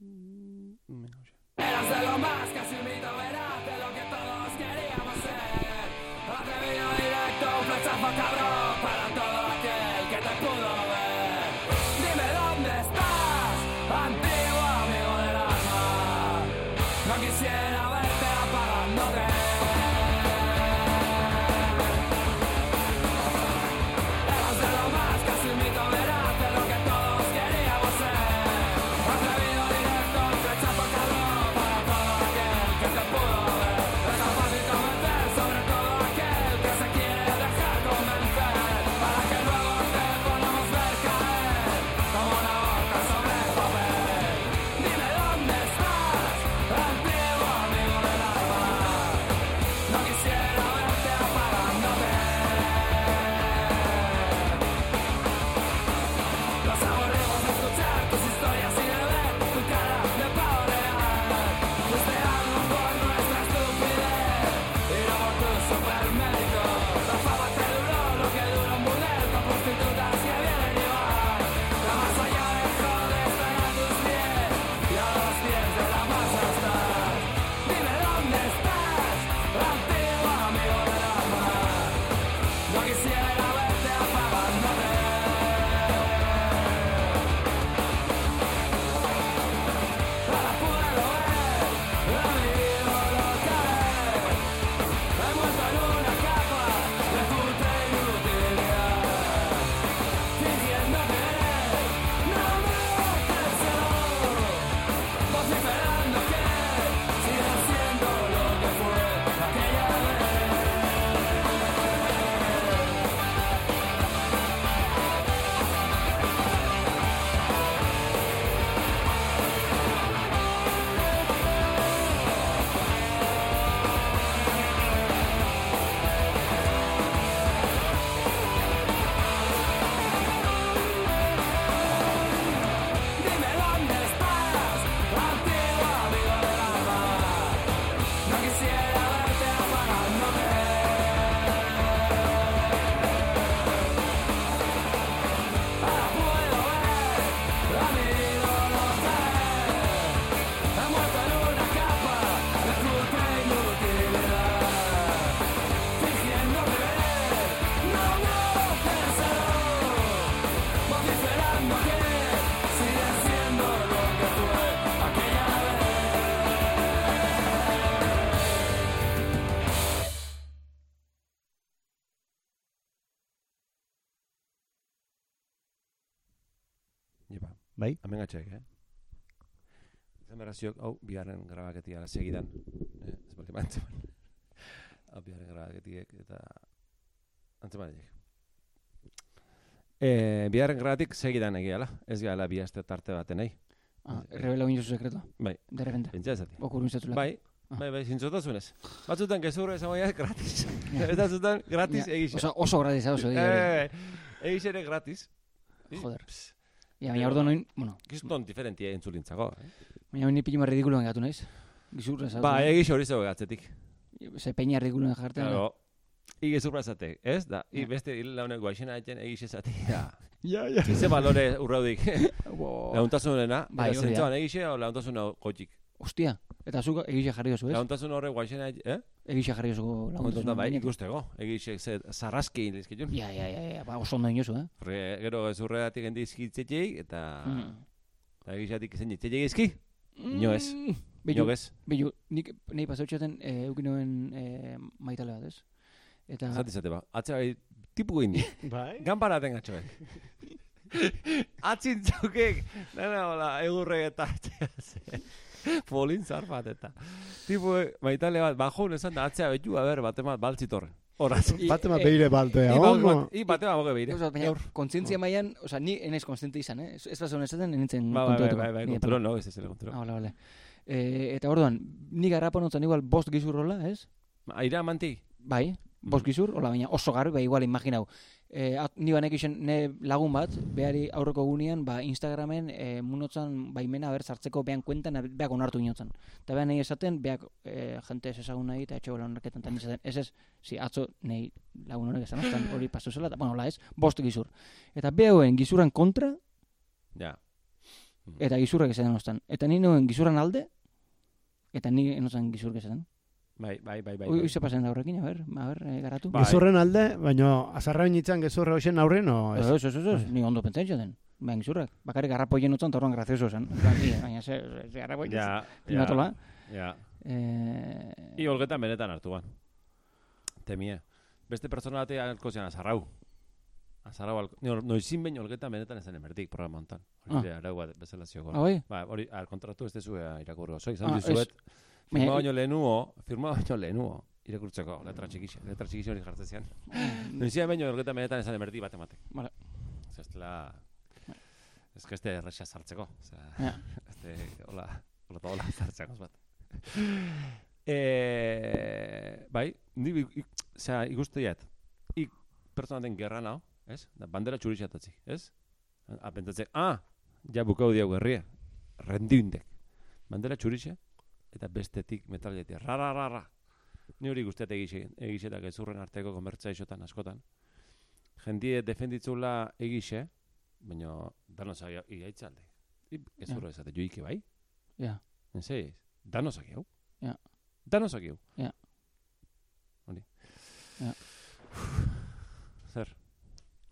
Mm, venga, hoxe. Eras de lo más, casi un mito verás de lo que todos queríamos ser. Atrevido directo, un flechazo cabrón para todo Bai? Hemen gatxoek, eh? Zemerazioak, hau, biharren grabaketia segidan. Eh, ez bali antzeman. [LAUGHS] Hau, biharren grabaketiek, eta antzeman egek. Eh, biharren grabatik segidan egiala. Ez gala bi aste tarte baten nahi. Ah, revela uin su sekreto. Bai. De repente. Pentsa ezati. Okurun zatzula. Bai, Ah. bai, bai, zintzotasunez. Batzutan gezurra esan baina gratis. [LAUGHS] Eta zutan gratis egixe. Osa, oso gratis zoi. Eh, egixe ere gratis. Joder. Ja, baina orduan noin, bueno, Kiston diferentia entzulintzako. Eh? baina hori pillima ridikuloan gatu naiz. Gizurra zau. Ba, egixe hori zego gatzetik. Se peña ridikuloan jartzen. Claro. I gezurra zate, ez? Da, i Ja. beste hil launek guaixena eten egixe zate. Ja. [LAUGHS] Ja, ja. Ize balore urraudik. [LAUGHS] Wow. Launtasunena, Bai, eta hori da. zentzuan egixe o launtasuna gotik. Hostia. Eta zuk egixe jarri dozu, ez? Launtasun horre guaixena, eh? Egixe jarri dozu Kontuta laguntasuna. bai, ikusteko. Egixe ze zarraski lizkitun. Ja, ja, ja, ja, ba, oso ondo inozu, eh? Horre, gero gezurreatik endi izkitzetxeik, eta... Mm. Eta egixatik zen ditzetxeik izki. Ino ez. Mm. Ino ez. bilu, nik nahi pasautxaten e, eukinoen e, maitale bat, ez? Eta... Zati zate ba. Atzera bai, tipu indi. [LAUGHS] Bai? Ganpara den gatxoek. [LAUGHS] Atzintzokek, nena hola, egurre eta [LAUGHS] Folin zarpat eta. Tipo, maitale bat, bajo esan da atzea betu, a ber, bate bat baltzitorre. Horaz. [LAUGHS] I- Bate ma e, beire baltea, bat, i bate bat boge beire. Gauza, baina, kontzientzia mailan, osa, ni enaiz kontziente izan, eh? Ez bazuen esaten, nintzen Ba, bai, bai, bai, bai, Ni kontrol, no, ez ez kontrol. Ah, vale, vale. E, eta orduan, ni garrapan otzen igual bost gizur hola, ez? Aira manti. Bai, bost Mhm. gizur, hola, baina oso garbi, bai, igual imaginau. E, at, ni banek isen, ne lagun bat, behari aurreko gunean, ba, Instagramen e, munotzan baimena ber sartzeko behan kuentan, beak onartu inotzen. Eta behan nahi esaten, beak e, jente ez ezagun nahi, eta etxo onarketan tan esaten, ez ez, si, atzo nahi lagun horrek esan, ostan hori pastu zela, eta, bueno, hola ez, bost gizur. Eta behoen gizuran kontra, Ja. eta gizurrak esaten ostan. Eta ni noen gizurran alde, eta ni enotzen gizurk esaten. Bai, bai, bai, bai. Ui, bai. pasen da horrekin, a ber, a ber, eh, garatu. Bai. Gezurren alde, baina azarra binitzen gezurra hoxen aurren, o Ez, ez? ez, ez, ez, ni ondo pentsatzen den. Baina gizurrak, bakarrik garrapoien utzan, eta orduan grazioso "Ni, Baina ze, ze garrapoien Ja, ja, ja. Eh, I olgetan benetan hartu ban. Temia. Beste pertsona bate alko zian azarrau. Azarrau alko. No, noizin behin olgetan benetan ezen emertik programa hontan. Hori Ah. arau bat bezala zioko. ah, bai? Ba, hori, al kontratu ez dezu irakurri oso. Izan Ah, dizuet, Baina- firma baino lehenuo, firma baino lehenuo, irakurtzeko, letra txikixe, letra txikixe hori jartzen zian. Noizin behin olgetan benetan ezen emertik bat ematek. Vale. Ez dela... Ez que este erresa sartzeko. Osea, Ja. [LAUGHS] este, hola, hola, eta hola sartzeko bat. Eh, bai, ni ik, osea, ikusteiat. Ik pertsona den gerra nao, ez? Da bandera txurixatatzi, ez? A pentatze, ah, ja bukau diago herria. Rendiundek. Bandera txurixe eta bestetik metalletia. Ra ra ra ra. Ni hori guztiat egixe eta gezurren arteko konbertsa isotan askotan. Jendie defenditzula egixe, baina danosak igaitzalde. I gezurra esate joike bai? Ja. Enseiz, danosak hau. Ja. Danosak hau. Ja. Hori. Ja. [SIGHS] Zer?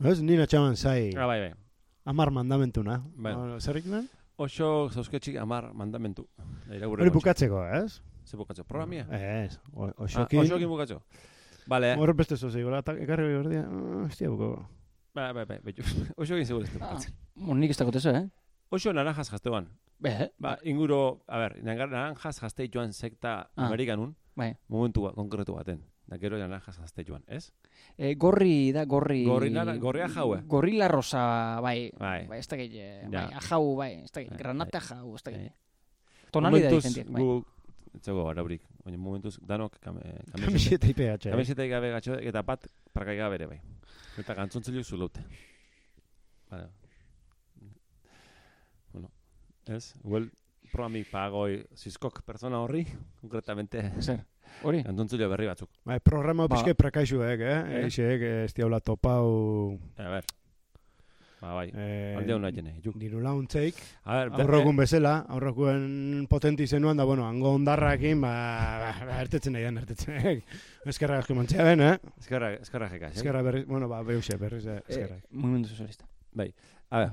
Ez, nina txaman zai, Ah, bai, bai. amar mandamentuna. Bai. Zerrik nan? Oso zauzketxik amar mandamentu. Hori bukatzeko, ez? Ze bukatzo, programia? Ez, o- Ah, osokin. osokin bukatzo. Bale, Horre beste zoze, gola, ekarri hori ordia, ah, hostia, buko. bai, bai, bai, betu. [LAUGHS] Osokin seguro ez du Ah, bukatzen. bueno, nik ez dakot ez, eh? Oso naranjas jazteban. Be, eh? Ba, inguro, a ber, naranjas jazte joan sekta Ah. Amerikanun, Bai. momentu bat, konkretu baten. Da gero naranjas jazte joan, ez? E, gorri da, gorri... Gorri nara- gorria jaue. Gorrila rosa, bai. Bai. Bai, ez eh, Ja. bai, ajau, bai, ez dakit, Bai, granata jau, ez dakit. Bai. Tonalidad Momentuz, diferentiak, bai. gu, etzago araurik, baina momentuz danok kame, [LAUGHS] kamiseta, Kamiseta IPH. eh? kamiseta gabe gatxo, eta bat parkai gabe ere bai. Eta gantzontzilu zulute. Vale. Bueno, ez? Igual, programi pagoi zizkok persona horri, konkretamente, Zer, hori? gantzontzilu berri batzuk. Bai, programa Ba. pixke prakaixuek, eh? Eh? Eixek, ez diaula topau... A ber, ba bai, Eh, alde hona jene, juk. Diru launtzeik, ber, aurrokun bezala, aurrokuen potenti zenuan, da, bueno, hango ondarrakin, ba, ba, ba ertetzen nahi ertetzen. [LAUGHS] Eskerra aski mantzea ben, eh? Eskerra, eskerra jeka, eh? Eskerra berriz, bueno, ba, beuse, berriz, eh, Eh, eskerra. Mugimendu sozialista. A ver,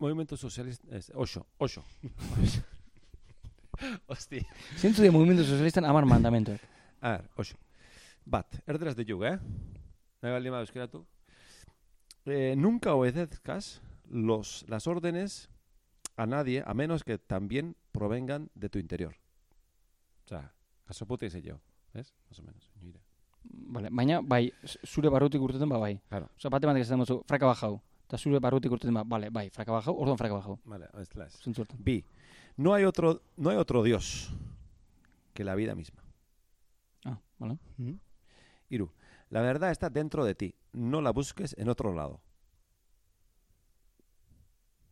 movimiento socialista, ez, oso, oso. [LAUGHS] [LAUGHS] Hosti. Zintzu de mugimendu sozialistan amar mandamentuak. A ver, oso. Bat, erderaz de juk, eh? Nahi baldin badu euskeratu. Eh, nunca obedezcas los, las órdenes a nadie a menos que también provengan de tu interior. O sea, kaso puta dice yo, ¿ves? Más o menos. Mira. Vale, baina, bai, zure barrutik urteten ba, bai. Claro. Osa, bate batek esaten duzu, fraka bajau. Eta zure barrutik urteten ba, bale, bai, fraka bajau, orduan fraka bajau. Vale, es la es. No hay otro, no hay otro Dios que la vida misma. Ah, vale. Iru, la verdad está dentro de ti. No la busques en otro lado.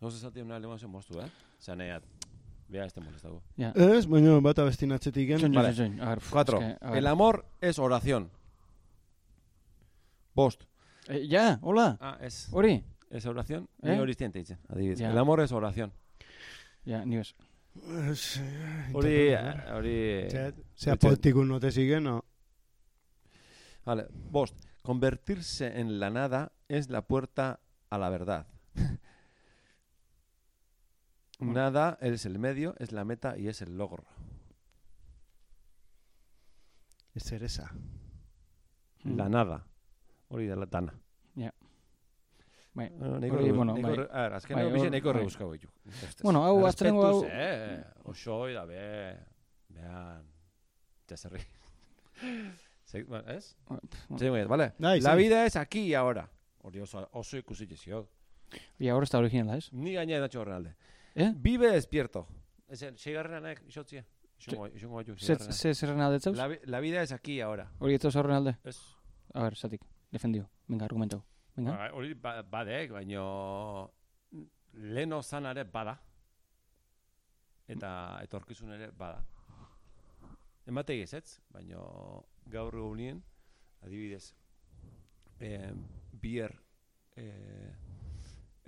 No se una alemán se moztu, eh? Zaneat, vea este molestago. Ja. Ez, baina bat abestin atzetik gen. Vale. ver, Cuatro. es que. El amor es oración. Bost. Eh, ja, hola, Ah, es, hori. es oración. ¿Eh? Ni hori ziente ditzen, adibidez. Ja. El amor es oración. Ja, ni bez. Hori, hori... Etxe- poetikun note no? Vale, bost. Convertirse en la nada es la puerta a la verdad. [LAUGHS] nada es el medio, es la meta y es el logro. Ez zer eza. Mm. La nada. Hori da la dana. Bai. Bueno, nahiko Hori, bueno, bai. a ver, azken Bai, hau bize hor- nahiko bai. rebuscau ditu. Bueno, hau, azkenengo hau- Eh, osoi da, be... Bean... Jaserri. Se- [LAUGHS] bueno, ¿Es? Pff, Sí, muy bien, vale. Bai, La sí. vida es aquí y ahora. Hori oso, oso ikusi jezio. Ja, hor ez da originala, ez? Ni gaina datxo horren alde. Eh? Vive despierto. Ez, seigarrena nahi, isotzia. Isongo, isongo baitu, Ze, seigarrena. ze zerren alde etzauz? La, la vida es aquí y ahora. Hori ez horren alde? Ez. A ver, zatik, defendio. Venga, argumentau. Venga. Ba, Hori ba- badek, baino leno zanare bada. Eta etorkizun ere bada. Ematei ez ez, baino gaur egunien, adibidez, eh, bier, eh,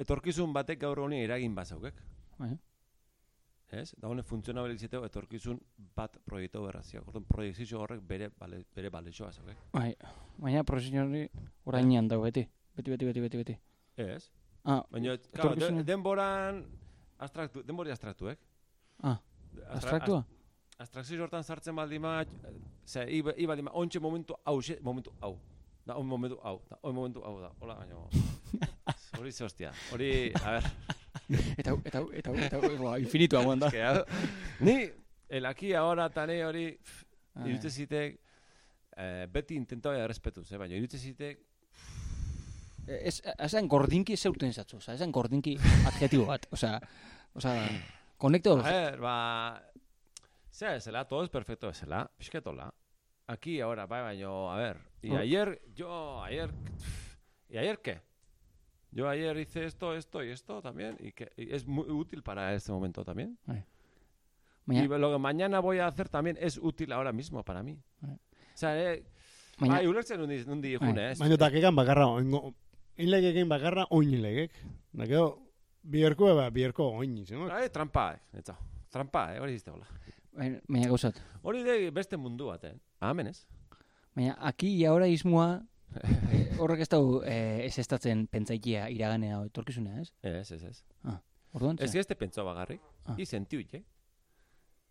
etorkizun batek gaur egunien eragin bazaukek. Bai. Ez? Da honek funtzionabilizateo etorkizun bat proiektu berrazio. Orduan proiektzio horrek bere bale, bere balexoa zaukek. Bai. Baina profesio hori orainean dago beti. Beti, beti, beti, beti, beti. Ez? Ah, Baina, claro, de, denboran abstraktu, denbori abstraktuek. ah, abstraktua? Abstrakzio hortan sartzen baldin bat, ze, i, i baldin bat, ontxe momentu hau, momentu hau. Da, on momentu hau, da, on momentu hau da. Hola, baina... [LAUGHS] Hori ze hostia. Hori, a ver, Eta, hau, eta, hau, eta, hau, eta, hau, ba, infinitu hauan da. [LAUGHS] que, hau- ni, el aquí ahora tane hori, Ah, iruditzen zitek, eh, beti intentau errespetuz, eh, baina iruditzen zitek, Ez, esan gordinki zeurten zatzu, oza, esan gordinki [LAUGHS] adjetibo bat, oza, oza, konekto, a ver, ba, zera ezela, todo es perfecto ezela, pixketola. Aquí, ahora, bai, baino, a ver, y Oh. ayer, yo, ayer, ¿y ayer qué? Yo ayer hice esto, esto y esto también, y que y es muy útil para este momento también. baina, Y lo que mañana voy a hacer también es útil ahora mismo para mí. Bai. O sea, eh, baina, bai, ulertzen nundi, nundi Bai. june, ez? Baina dakegan bakarra, oingo, inlegekin bakarra oin legek. Da gero, bierko eba, bierko oin izan. Bai, trampa, eh, eta, trampa, eh, hori izte hola. baina, gauzat. Hori de beste mundu bat, eh? Amen, ez? Baina, aki y ahora ismoa, eh, horrek ez dau eh, ez estatzen pentsaikia iraganea o etorkizunea, ez? Ez, ez, ez. Orduan, Ez este pentsau bagarrik, Ah. i sentiu ite.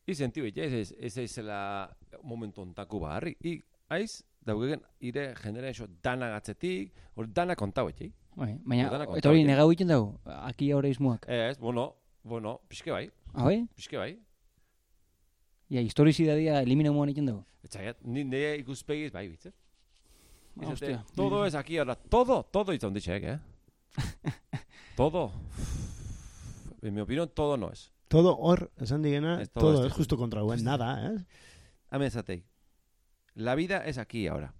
I sentiu ite, ez ez ez zela momentu ontako bagarrik. I aiz, daugegen ire generazio dana gatzetik, hori dana kontau ite. Bai, baina, kontatu, eta hori negau egiten dago, aki y ahora ismoak. Ez, bueno, bueno, pixke bai, Ah, bai? pixke bai. Ja, historizidadia elimina moan egiten dago. Etxaiat, ni nire ikuspegiz bai bitzer. Ah, hostia. todo es aquí ahora, todo, todo izan ditxek, eh? [LAUGHS] todo. En mi opinión, todo no es. Todo hor, esan digena, Ez todo todo, es justo kontra guen, nada, eh? Hemen esatei. La vida es aquí ahora.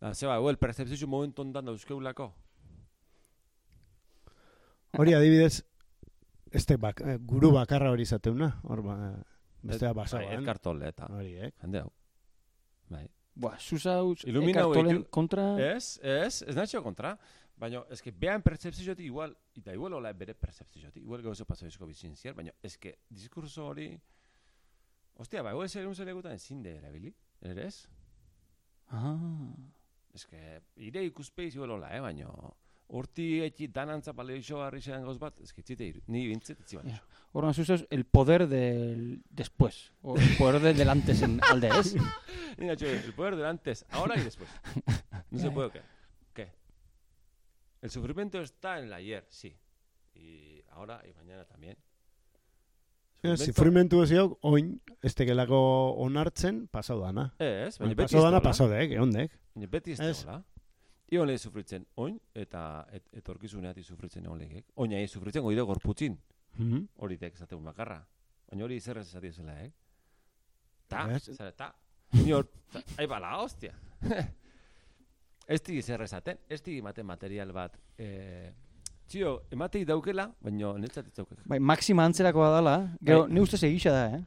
Ah, zeba, el percepzio momentu ondan dauzkeulako. Hori adibidez, este bak, eh, guru bakarra hori izateuna, hor ba, bestea Bai, basagoan. Edgar Tolle eta. Hori, eh? Jende hau. Bai. Ilumina Eckhart Tollen hauek- kontra... Ez, ez, ez natxo kontra. Baina, eske, behan percepziotik igual, eta igual hola bere percepziotik, igual gauzo pasabizko bizin zier, baina, eske, diskurso hori, Ostia, ba, zer zer egutan ezin de erabili, ere ez? Ah, Eske, ire ikuspeiz igual hola, eh, baina, horti eti danantza baleixo harri zean gauz bat, eske, txite, iru- ni bintzet, etzi baina. Ja. Orduan, Susautz, el poder del después, o el poder del delantes en alde, ez? [LAUGHS] Nacho, el poder del antes, ahora y después. No se puede, ¿qué? ¿Qué? El sufrimiento está en el ayer, sí. y ahora y mañana también. Eh, Sufrimentu ez jau, oin, ez tekelako onartzen, pasau dana. Ez, baina beti Pasau dana, ez da pasau dek. Baina beti ez Ez. da hola. Ion lehi sufritzen oin, eta et, etorkizuneati sufritzen egon lehek. Oina ez sufritzen goide gorputzin, Mhm. hori tek esateun bakarra. Baina hori zer ez esati zela, eh? Ta, Ez. zara, ta. Ni hor, ta, ai bala, hostia. [LAUGHS] ez tigi zer esaten, ez ematen material bat. Eh, txio, ematei daukela, baina netzat ez daukela. Bai, maxima antzerakoa dala, gero, Bai. ne ustez egisa da, eh?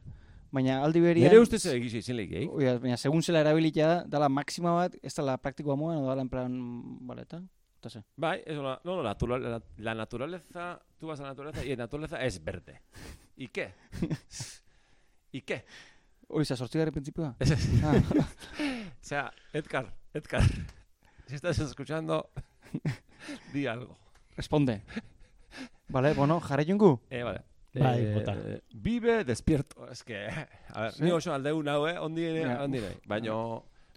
Baina aldi berian... Nire ustez egizu izin lehik, eh? Oia, baina segun zela erabilita da, dala maxima bat, ez dala praktikoa moan, dala en plan, baleta, eta. Bai, eso, la, no, no, la, la, la naturaleza, tú vas a la naturaleza y la naturaleza es verde. ¿Y qué? [LAUGHS] ¿Y qué? Hori, za, sortzigarri printzipioa? Es- [LAUGHS] es- Ah, [LAUGHS] O sea, Edgar, Edgar, si estás escuchando, di algo. Responde. [LAUGHS] Vale, bueno, jarri jungu. Eh, vale. Bai, Eh, bota. Vive despierto. Es que, a ver, Sí? ni oso aldeun hau, eh? Ondi, Ja. ondi, baina,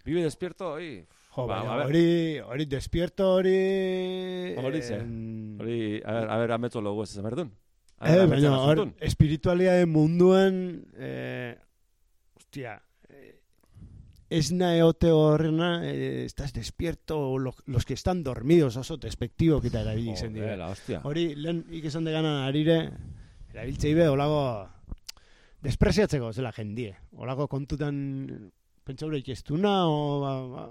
vive despierto, oi. Jo, Ba, baina a ver. hori, hori despierto hori... Hori ze. Hori, a ver, a ver, ametzo logo ez ezberdun. A Eh, ver, baina ametzo hor, nazutun. espiritualidade munduan, eh, hostia, eh, ez nahi ote horrena, eh, estás despierto, lo, los que están dormidos, oso despectivo kita erabili Joder, dira. la hostia. Hori, lehen ikesan degana arire, erabiltzei be, olago, despreziatzeko zela jendie. Olago kontutan, pentsa hori ikestuna, o, ba, ba,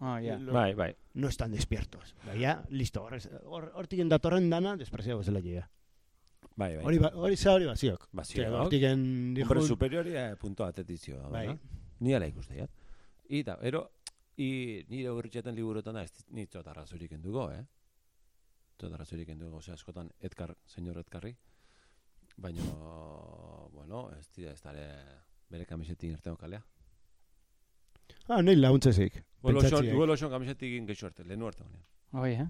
Ah, ja. lo- Bai, bai. no están despiertos. Baina, listo, horrez- hor- hortik datorren dana, despreziago zela jea. Bai, bai. Hori, ba, hori za hori baziok. Baziok. Hortiken Hombre dijo... superioria punto atetizio. Bai. Ni ala ikuste, ja. Ita, ero, i, nire horretxetan liburuetan ez ni txot arrazorik endugo, eh? Txot arrazorik endugo, ose askotan Edgar, señor Edgarri. Baina, bueno, ez dira ez dara bere kamisetik irteko kalea. Ah, nahi Pentsatziek. igual oson kamisetik egin geixo arte, lehenu arte honean. Bai, eh?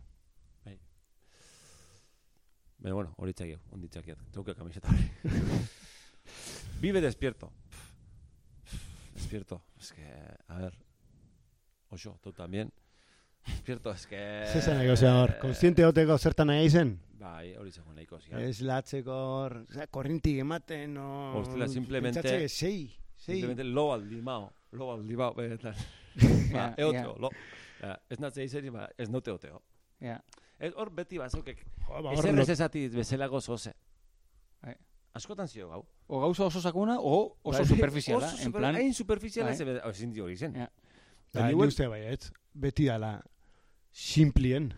Baina, bueno, hori txakiak, ondi txakiak, truke kamiseta hori. [LAUGHS] Vive despierto. Despierto, es que, a ver, oso, tú también. Despierto, es que... [LAUGHS] Zesan ego zea hor, konstiente hoteko zertan nahi izen? Bai, hori zegoen nahiko zian. Ez latzeko hor, korrintik ematen, o... Hostela, simplemente- Pentsatzeke, sei, sei. Simplemente lo al limao, lo al limao, benetan. [LAUGHS] Ja, Ba, eoteo, ja. lo. Ja, Ez natze izan, ba, ez note oteo. Ja. Ez hor beti bazokek, Jo, ba, ez errez lot- ezati bezalago zoze. Bai. Askotan zio gau. O gauza oso sakuna, o oso Bai, superficiala, oso en super- plan... Hain superficiala Bai. ze, ezin dio hori zen. Ja. Ba, ni uste bai, ez? Beti dala, simplien.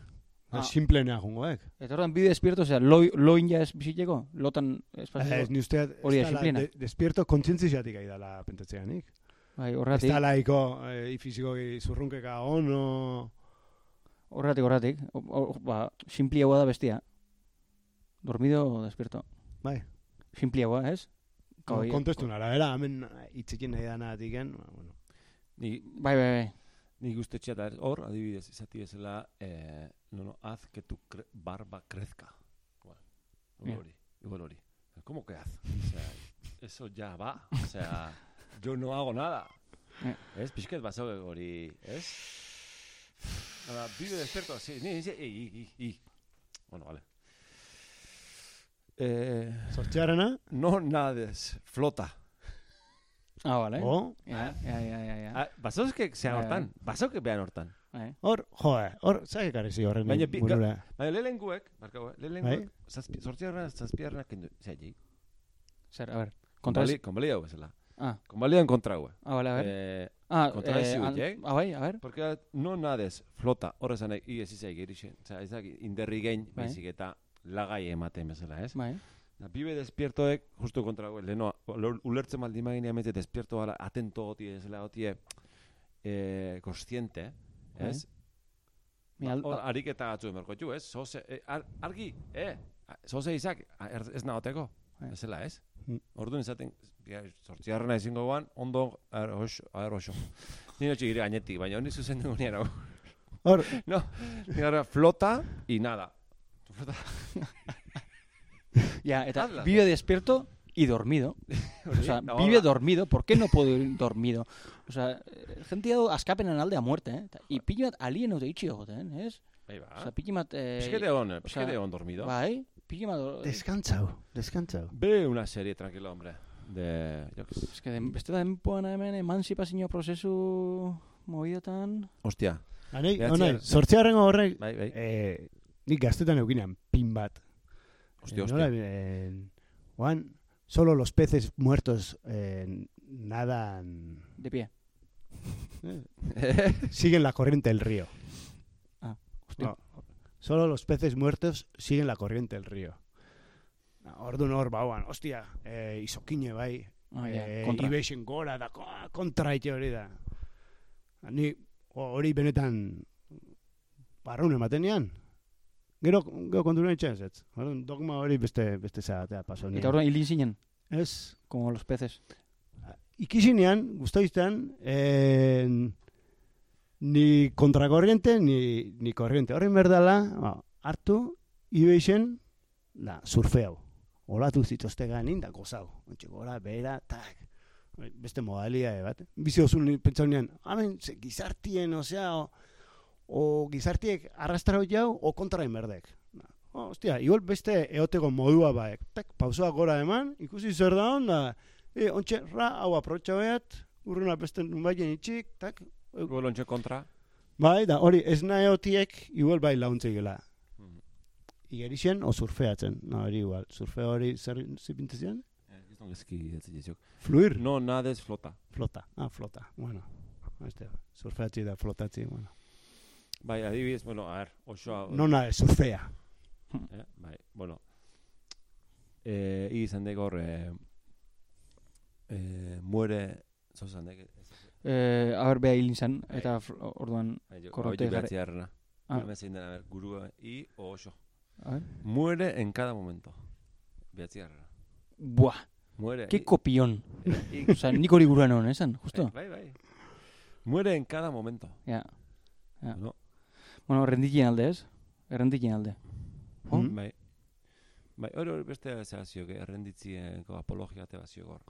Ah. Simplenea jungoek. Eta horren bide despierto, osea, lo, loin ja ez bizitzeko? Lotan Ez espazio? ni uste, Hori da, ez simplena. de, despierto kontzientziatik ari dala pentsatzeanik. Bai, Ez horretik, dala iko, eh, ifizikoki zurrunkeka ono... horretik, horretik. O, o, ba, simpliagoa da bestia. Dormido o despierto. Bai. Simpliagoa, ez? Ko, Bai, kontestu nara, era, hemen itzekin nahi dana atiken, ba, bueno. Ni, Bai, bai, bai. ni guztetxea da hor, adibidez, izati bezala, eh, no, no, haz que tu cre barba crezca. Igual, igual hori, igual hori. ¿Cómo que haz? O sea, eso ya va. O sea, yo no hago nada. ¿Es? Pixket bazo hori, ¿es? Nada, vive despierto, sí, ni, ni, y, y, y. Bueno, vale. Eh, Zortziarena, no nades, flota. Ah, vale. o, Ja, ja, ja, ja. Ah, zean Bai, hortan, bazoz que behan hortan. Bai. hor, joe, hor, zake karezi horren Baina burura. Baina lehenguek, barkau, lehenguek, zazpi, sortziarra, zazpiarra, kendu, zei, Zer, a ver. Kontra konbali, konbali hau bezala. Ah, Konbalian kontra hau. ah, vale, a ver. Eh, ah, kontradikzio an- horiek. ah, bai, a ver. porque no nades, flota, horrez anek, i ez izai gerixen. Oza, ez dakit, inderri gein, baizik eta lagai ematen bezala, ez? Bai. Da, bibe despiertoek, justu kontra hau, leheno, ulertzen maldi magine amete despierto gara, atento goti, ez la goti, eh, consciente, ez? Mi Ba, al- hor, ariketa batzu emerkotu, ez? Zoze, eh, ar, argi, eh? Zoze izak, er- ez nahoteko, Bai. ez zela, ez? Mm. Orduan izaten, ja, sortziarrena ezingo guan, ondo, aher, oso, aher, oso. Ni notxe gire gainetik, baina honi zuzen dugu nien hau. Hor, [LAUGHS] No, ni gara flota y nada. [LAUGHS] Ya, eta Hazla. vive despierto y dormido. [LAUGHS] O sea, No, vive dormido. ¿Por qué no puedo ir dormido? Osa, eh, jentia du askapenen alde a muerte, eh? Pili bat alien haute itxi egoten, ez? Bai, ba. Osa, pili bat... Eh, Pixkete hon, osea, pixkete hon dormido. Bai, pili bat... Deskantzau, deskantzau. Ve una serie tranquilo, hombre. De, yo sé. Ez que den, beste da denpoan hemen emanzipazio prozesu movidotan... Hostia. Anei, onai, ar- sortzearen horrek, Bai, bai. eh, nik gaztetan eukinean pin bat. Hostia, Eh, nola, hostia. eh, Juan, solo los peces muertos eh, nadan... De pie. [LAUGHS] siguen la corriente del río. Ah, hostia. No, solo los peces muertos siguen la corriente del río. Ordu hor bauan, ostia, eh, izokine bai, Ah, ja, eh, ibeixen gora da, ko- kontra ite hori da. Ni ho- hori benetan barrun ematenean. Gero, gero kontu nahi txez, ez. Dogma hori beste, beste zagatea paso. Eta orduan hilin zinen, Ez, como los peces. ikisinean, guztoiztean, eh, ni kontrakorriente, ni, ni korriente. Horren berdala, ba, hartu, ibeixen, da, surfeau. Olatu zitozte ganin, da, gozau. Ontxe, gora, bera, tak. Beste modalia bat. Bizi osun pentsaunean, hamen, gizartien, osea, o, o gizartiek arrastrau jau, o kontra inberdek. Oh, ostia, igual beste eoteko modua baek. Tak, pausoa gora eman, ikusi zer da onda, e, ontxe, ra, hau aprotxa behat, urruna beste nunbaien itxik, tak, Igual ontxe kontra. bai, da, hori, ez nahi otiek, igual bai launtzeigela. Mhm. Igerixen, o surfeatzen, no, hori igual, surfea hori zer zipintezian? Eh. Fluir, No nades flota. flota, ah, flota, bueno, este, surfeatzi da flotatzi, bueno. Bai, adibidez, bueno, a ver, osoa... No nada, surfea. Eh, bai, bueno. Eh, izan dek hor, eh, eh, muere, zozan dek, Eh, a ber, beha hilin zen, eta fl- orduan... Korrote korrote jarri- behatzi harrena. Ah. Hemen zein dena, a ver, gurua, i, o oso. A ver. Muere en cada momento. Behatzi harrena. Buah, Muere. ke i- kopion. i- Osa, nik hori guruan hon, esan, justo? Bai, bai. Muere en cada momento. Ja. Ja. No? Bueno, rendikien alde, ez? Errendikien alde. Oh? Mm. Bai. Bai, hori hori beste zehazio, errenditzieko apologia te bazio gor.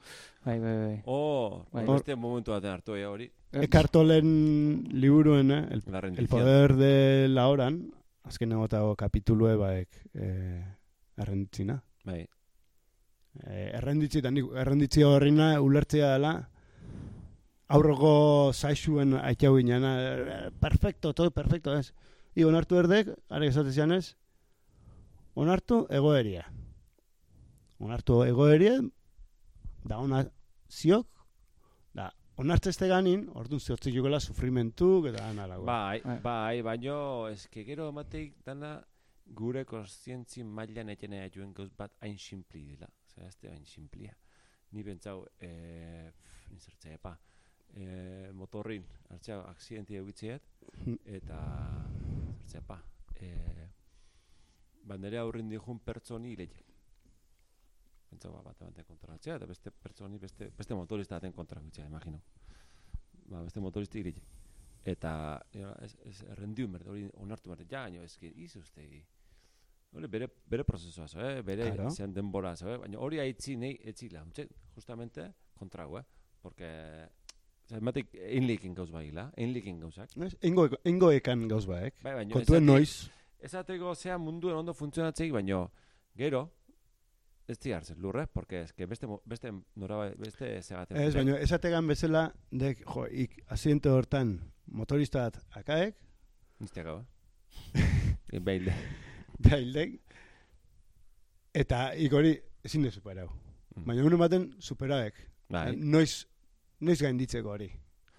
Bai, bai, bai. Oh, Bai. beste momentu batean hartu ea hori. Ekartolen liburuen, eh, el, La el poder de la horan, azken egotago kapitulue baek, eh, errenditzina. Bai. Eh, errenditzi, eta nik errenditzi horrina ulertzea dela, aurroko zaixuen aitau inana, eh, perfecto, todo perfecto, ez. I onartu erdek, are esatezian ez, onartu egoeria. Onartu egoeria, da ona ziok, da onartzeste ganin, orduan zehortzik jugela sufrimentuk, eta analago. Bai, Bai. bai, baino, eske gero emateik dana gure kontzientzi mailan etxenea joen gauz bat hain simpli dela. Zer, hain simplia. Ni bentsau, eh, nizertzea, epa, eh, motorrin, hartzea, akzidentia egitzeet, Hmm. eta, zertzea, pa, eh, ba, nire aurrin dijun pertsoni ileik. Bentsau, ba, bat baten kontratzea, eta beste pertsoni, beste, beste motorista baten kontra gutzea, imagino. Ba, beste motorista ileik. Eta, ja, ez, ez errendiun berde, hori onartu berde, ja, baina, ezki, izu ustegi. Hori bere, bere prozesua zo, eh? bere Claro. zen denbora zo, eh? baina hori haitzi nahi etzila, justamente kontrago, eh? Porque, zer, matik, einlikin gauz baila, einlikin gauzak. Ez? Ingo, ingo ekan gauz baek. Bai, baina, Kontuen esate- noiz. Esateko zea munduen ondo funtzionatzeik, baino, gero, ez di lurre, porque es que beste, beste nora, beste segaten. Ez, baina esategan bezala, dek, jo, ik, asiente hortan, motorista bat akaek, Nizteako, [LAUGHS] eh? Beilde. baildek, eta ik hori ezin de superau. Mm. Baina uno baten superaek. Bai. Noiz, noiz gainditzeko hori.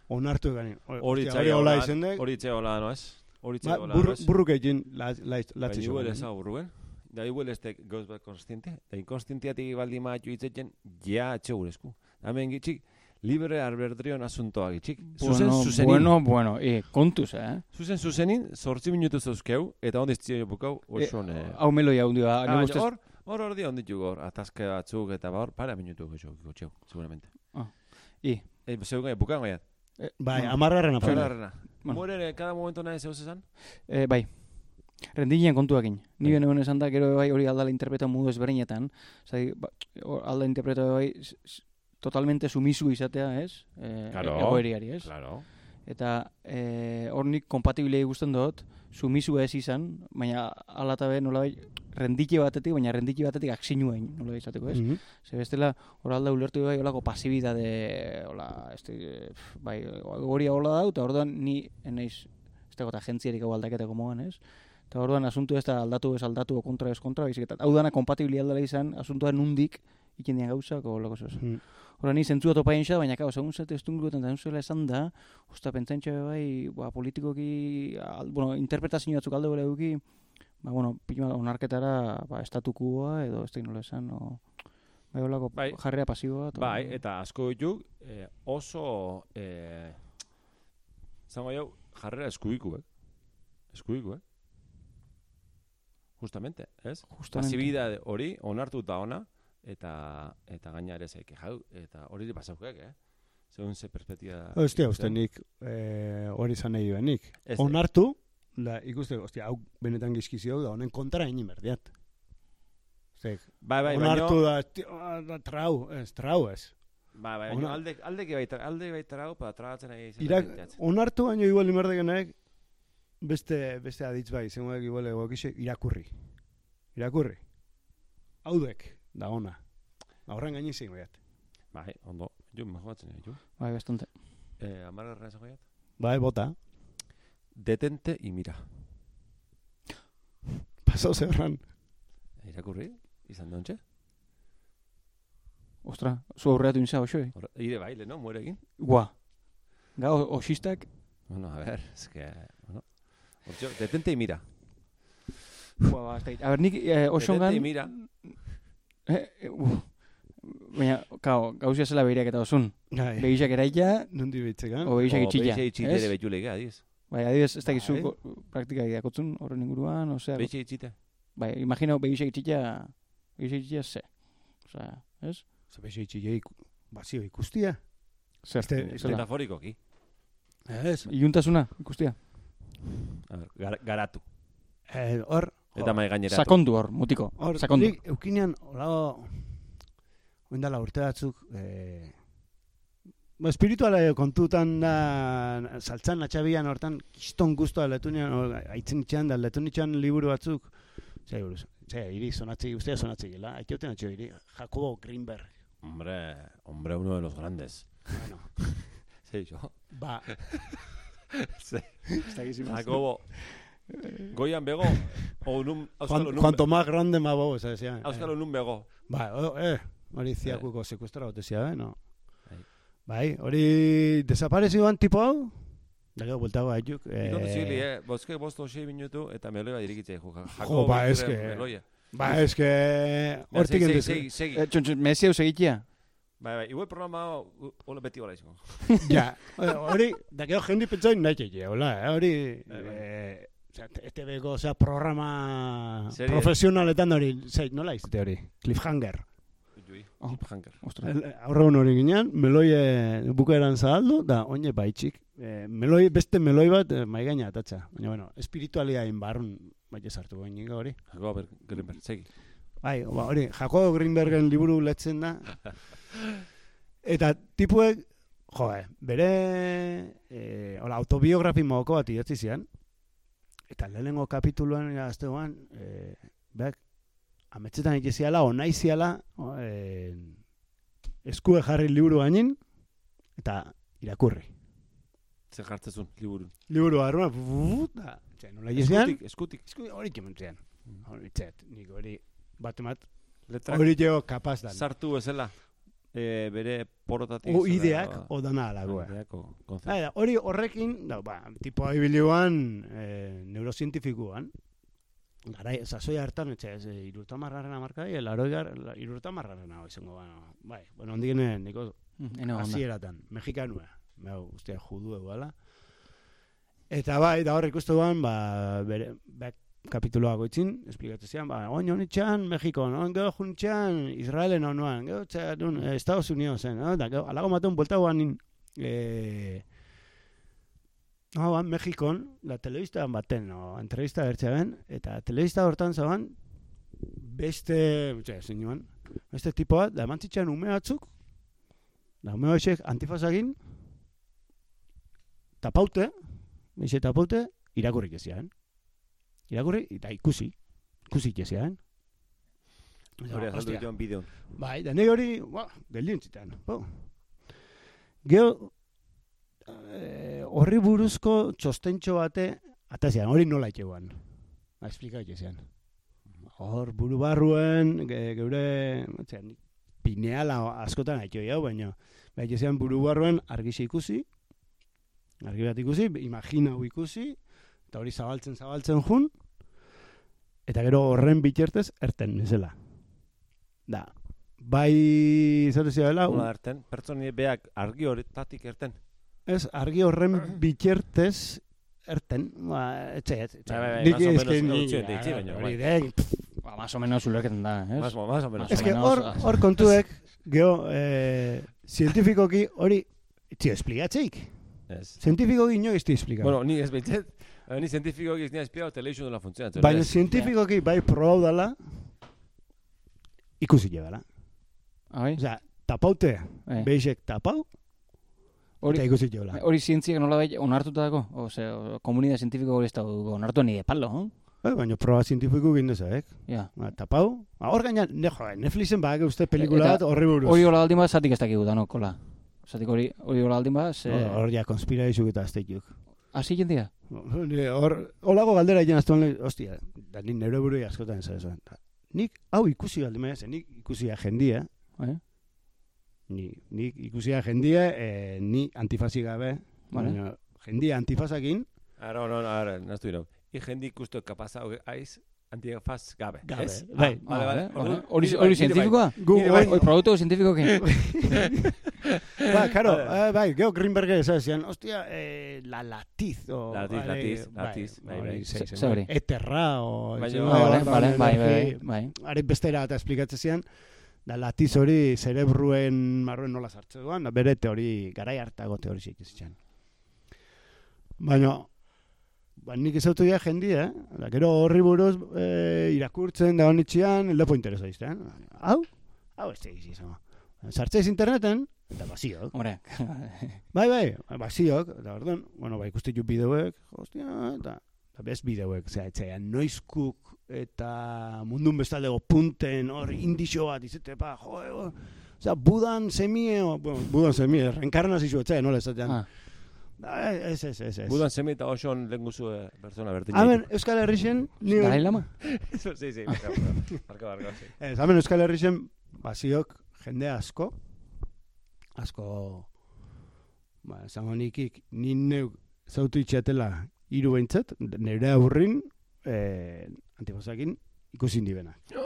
Onartu gani. Hori txai hola izendek. hori txai hola, no ez? Hori txai Ba, hola, burru, no ez? burruk egin la, la, Baina latzi igual ez hau burruen. Da igual ez tek gauz bat konstiente. Da inkonstientiatik baldi maatxu hitzetzen, ja atxe gurezku. Hemen gitxik, libre albedrion asuntoa gitxik. Zuzen bueno, zuzenin. bueno, bueno, e, kontuz, eh? Zuzen zuzenin, sortzi minutu zeuzkeu, eta ondiz txio bukau, E, oso ne... hau meloi hau dira, Ah, ne baina ustez... hor, hor hor di gor, atazke batzuk eta hor, para minutu gotxeu, seguramente. I, Eh, zeugan, bukan gaiat. eh, Bai, bueno, amargarren apena. Zerarrena. Bueno. Muere en cada momento nahi zeuz esan? eh, bai, rendinen kontuakin. Ni bene honen esan da, gero bai hori aldala interpreta modu ezberdinetan. Zai, ba, alda interpreta bai, totalmente sumisu izatea, ez? E, Claro. egoeriari, ez? Claro. Eta e, hor nik kompatibilei gusten dut, sumisu ez izan, baina ala eta be nola rendike batetik, baina rendike batetik aksinuain, nola izateko, ez? Mhm. Ze bestela, hor alda ulertu bai, holako pasibidade, hola, este, bai, hori hola da, eta orduan ni enaiz, ez dago eta agentziarik hau aldaketako mogan, ez? Eta orduan asuntu ez da aldatu ez aldatu, o kontra ez kontra, baizik eta hau dana kompatibili aldala izan, asuntua nundik, ikin dian gauzak, o loko zuz. Mhm. Hora ni zentzua topaien xa, baina kao, segun zate estunguruetan da zela esan da, usta pentsantxe bai, ba, politikoki, al, bueno, interpretazio batzuk alde bere eduki, ba, bueno, pila onarketara, ba, estatukoa, edo ez nola esan, o, bai, holako Bai. jarrea pasiboa. eta- Bai, eta asko ditu eh, oso eh, zango jau, jarrera eskubikuek. Eskubikuek. Justamente, ez? Justamente. Pasibidade hori onartu eta ona, eta eta gaina ere zeik jau, eta hori pasaukek, eh? Segun ze perspektiba... Ostia, uste nik, eh, hori izan nahi duen nik. Ez, Onartu, da, ikuste, ostia, hau benetan gizkizio, da honen kontra egin berdiat. Bai, bai, onartu baino, da, ah, da, trau, ez, trau ez. bai, bai, ona- baino alde, alde baita, alde baita hau, pa tragatzen nahi izan. Irak, onartu baino igual limerdekenek, beste, beste aditz bai, zengoek igual egokixe, irakurri. Irakurri. Haudek, da ona. Horren gaini zein goiat. Bai, ondo, jo, mejoratzen nahi, jo. Bai, bastante. Eh, amargarren esango jat? Bai, bota. Detente y mira. Pasau zerran. Irakurri, izan dontxe? Ostra, zu aurreatu inza, osoi. Hor- Ire baile, no? Muerekin. Gua. Gau, osistak, Bueno, a ver, es que... Bueno. Hortxo, detente y mira. gua, ba, ez. A ber, nik eh, osongan... Detente y mira. Eh, uf. Baina, kao, gauzia zela behirak eta osun. Gai, Behisak eraila, nondi bitzekan. o behisak O itxilla. Beixe itxite ere ez? betuleke, adiz. Bai, adibidez, ez dakizu Bai. ko- praktika idakotzun horren inguruan, osea, Beixe itxite. bai, imagino behisak itxilla, behisak itxilla ze. Osea, ez? Zabeixe itxilei bazio ikustia. Zer, Este- zela. Metaforikoki. Ez. Iluntasuna, ikustia. A ver, gar- garatu. Eh, hor, Eta mai gaineratu. Sakondu hor, mutiko. hor, Sakondu. nik eukinean, hola, oindala urte batzuk, eh, Ba, espirituala kontutan da, saltzan atxabian hortan, kiston guztua letunean, aitzen itxean da, letun itxean liburu batzuk, Zer buruz, zer, iri sonatzi, ustea sonatzi gila, aikioten atxo iri, Jacobo Greenberg. Hombre, hombre, uno de los grandes. Bueno, [LAUGHS] Sí, yo. ba, [LAUGHS] dakizu. Jacobo. Goian bego, o nun, cuan- nun, cuanto más grande, más bobo, ez decía. auskalo nun bego. Ba, o, eh, hori ziakuko sekustra gotezia, eh, no? Bai. Bai, hori desaparezioan tipo hau? Da gero, bueltago haituk. Ikontu zili, eh, bozke bosto sei minutu, eta meloi bat irikitzea, jo, Jo, ba, es Greenberg que- meloia. Ba, es que... Mira, Hortik segi, entez. segi, segi. Eh, txon, mezi hau segitia. Bai, bai, igual programa hola beti hola izango. [LAUGHS] Ja, eh, hori, da gero jendi pentsain nahi txekie, hola, eh, hori... Bai, bai. eh, ETV-ko, osea, programa Serie. profesionaletan hori, zei, nola izate hori? Cliffhanger. Jui, Oh. El- Aurregun hori ginean, meloi e, bukaeran zahaldu, da oine baitxik. E, meloi, beste meloi bat e, mai gaina atatza. Baina, bueno, espiritualia barrun baita sartu goinik hori. Ber- Greenberg, segi. Bai, ba, hori, Jacobo Greenbergen liburu letzen da. [LAUGHS] Eta tipuek, jo, eh, bere e, hola, autobiografi moko bat idatzi zian. Eta lehenengo kapituluan aztegoan, e, beak, ametzetan ikeziala, onaiziala, e, eskue jarri liburu gainin, eta irakurri. Zer jartzezun. Liburu barruan, buf, da, txe, nola ikezian, Eskutik, eskutik. esku hori kementzean. Hori, txet, nik hori, bat emat, hori jo kapaz dan. sartu ezela. E, bere porotatik. O ideak, ba, o dana alagoa. Ideako da, hori horrekin, da, ba, tipo ibiluan, e, neurozientifikuan, gara, sasoi hartan, etxe, ez, irurtamarraren amarka, e, laroi gar, la- irurtamarraren hau izango, bueno, bai, bueno, ondigene, niko, onda. hasieratan, mexikanua, hau, ustea, judu eguala. Eta bai, da hor ikustuan, ba, bere, bak, kapituloa goitzin, esplikatzen zian, ba, oin honitxan, Mexiko, no? gero juntxan, Israelen onuan, gero txea, dun, eh, Estados Unidos, eh, no? da, gero, alago maten buelta guan, eh, no, Mexikon, la telebista baten, no, entrevista bertzean, eta telebista hortan zaban, beste, txea, zinuan, beste tipo bat, da eman zitxan ume batzuk, Da, ume hoxek antifazagin, tapaute, meixe tapaute, irakurrik ezian. Irakurri, eta ikusi, ikusi ezian. Hori azaldu Hostia. joan bideon. Bai, da nahi hori, ba, geldin zitan. Bo. Geo, eh, horri buruzko txostentxo bate, atazian, hori nola itxeuan. Ba, esplika itxean. Hor, buru barruen, ge, geure, etxean, pineala askotan aitxo jau, baina, ba, itxean buru barruen argixi ikusi, argi bat ikusi, imagina hau ikusi, eta hori zabaltzen zabaltzen jun, eta gero horren bitxertez, erten, nezela. Da, bai, zer dela, Nola erten, pertsoni beak argi horretatik erten. ez, argi horren [CLEARS THROAT] bitxertez, erten, ba, etxe, etxe. Nik baina, hori bai. de, Ba, más o menos ulerketen da, ez? Más, más o menos. Ez que hor, hor kontuek, geho, eh, zientifikoki hori, txio, esplikatzeik. Ez. Zientifikoki inoiz ti esplika. Bueno, ni ez behintzet, eh, ni zientifikoki ez nina espiau telebizio nola funtzionatzen. Baina ez. zientifikoki bai probau dala, ikusi llebala. Ah, bai? Osea, tapaute, Eh. beixek tapau, Hori, ikusi llebala. hori zientziak nola bai onartuta dago? Ose, o, komunidad zientifiko hori ez da onartu ni de palo, eh? Bai, baina proba zientifiko egin dezak. Ja. Ba, tapau. Hor gaina, ne, jo, Netflixen bak uste pelikula bat horri buruz. Hori hola aldin bat, zatik ez dakigu dano, kola. Zatik hori, hori hola aldin bat, ze... Hor- Hor ja, konspiraizuk eta azteituk. Hasi jendia? Ni Hor, holago galdera egin aztuan, lehen, ostia, da ni neure burui askotan ez zuen. Nik, hau ikusi galdi maia, zen, nik ikusia jendia, Eh? ni, nik ikusia jendia, eh, ni antifazi gabe, Vale. baina jendia antifazakin, Ara, no, no, ara, naztu ino. I jendik uste kapasa aiz antigafaz gabe. Gabe, ez? bai. Ah, vale, vale. Hori hori bai, zientifikoa? gu, bai, Hori produktu zientifikoki? [LAUGHS] ba, karo, Vale. eh, bai, geho Greenberg ez zian, ostia, eh, la latiz, o... Latiz, bai, latiz, latiz, bai, bai. ze hori? Eterra, o... Bai, bai, bai, bai. Are bestera eta esplikatzen zian, da latiz hori zerebruen marruen nola sartzen duan, da bere teori, garai hartago teori zitzen. Baina, ba, nik ezautu ja jendia, eh? da, gero horri buruz eh, irakurtzen da honitxian, lepo interesa izten. Hau, hau ez tegiz izan. Sartzeiz interneten, eta basiok. Hombre, Bai, bai, basiok, eta orduan, bueno, ba, ikusten ju bideoek, hostia, eta, eta bez bideoek, zera, etxea, noizkuk eta mundun bestaldego punten, hor, indixo bat, izate, pa, jo, jo, Osea, budan semie, o, bueno, budan semie, reenkarnazio etxea, nola esatean. ah, Ah, ez, ez, ez, ez. Budan semi eta oson lehen guzu eh, persona berdin. Hemen Euskal Herrixen, ni... Dalai Lama? [LAUGHS] sí, sí, barka, barka, barka, barka, sí. Ez, hemen Euskal Herrixen, basiok, jende asko, asko, ba, esango nikik, ni neuk zautu itxatela hiru behintzat, nire aurrin, eh, antifazakin ikusi indibena. [GASPS]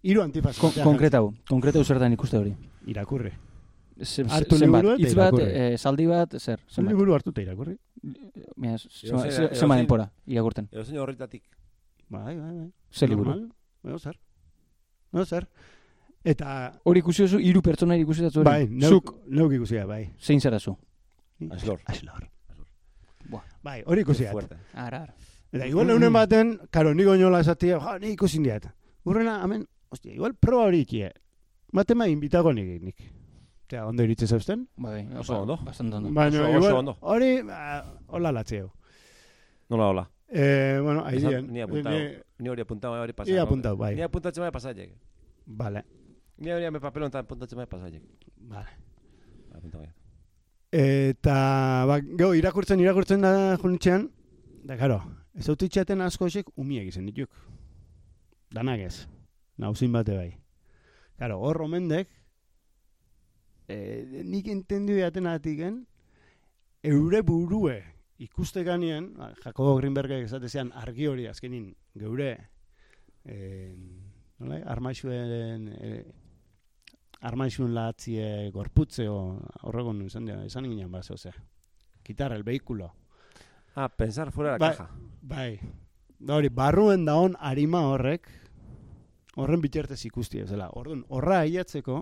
Hiru antifaz. Kon konkretau, konkretau zertan ikuste hori. Irakurri. Ze- ze- Hartu Zenbat, liburua eta hitz bat, eh, zaldi bat, zer, Zer liburu hartuta irakurri. Mira, zema denpora, irakurten. Edo zein horretatik. Bai, bai, bai. Ze liburu. Bai, zer. Bai, zer. Eta, Hori ikusi duzu, hiru pertsona ikusi bai, hori. neuk, Zuk, neuk ikusia, bai. zein zara zu? Aslor. Aslor. Bai, hori ikusiat. Fuerte. Ara, ara. Eta igual eunen baten, karo, niko nola esatia, ja, ni ikusin diat. Urrena, hemen, ostia, igual proba hori ikie. Matema invitago nik, nik. Ostia, ondo iritsi zeuzten. Bai, Oso ondo. Bastante ondo. Baina, Oso- oso igual, ondo. hori, ba, hola latzeo. Nola, hola. Eh, bueno, ahí bien. Ni apuntado. Ni- Ni hori apuntado, hori pasai. Ni apuntado, bai. Ni apuntatzen bai pasaiek. Vale, Ni hori ame papelon eta apuntatzen bai pasaiek. vale. Apuntado bai. Eta, ba, gero, irakurtzen, irakurtzen da junitxean, da, karo, ez dut itxaten asko esek umiek izan dituk. Danak ez, nauzin bate bai. Karo, hor omendek, e, nik entendu jaten atiken, eure burue ikuste ganean, ba, Jacobo Greenbergek esatezean argi hori azkenin, geure, e, nola, armaixuen, e, armaixun latzie gorputze o horregon izan dira, izan ginen bat, ose. Gitarra, el vehículo. Ah, pensar fuera la Bai. caja. Bai. Da hori, barruen daon arima horrek, horren bitartez ikusti zela. Orduan, horra aiatzeko,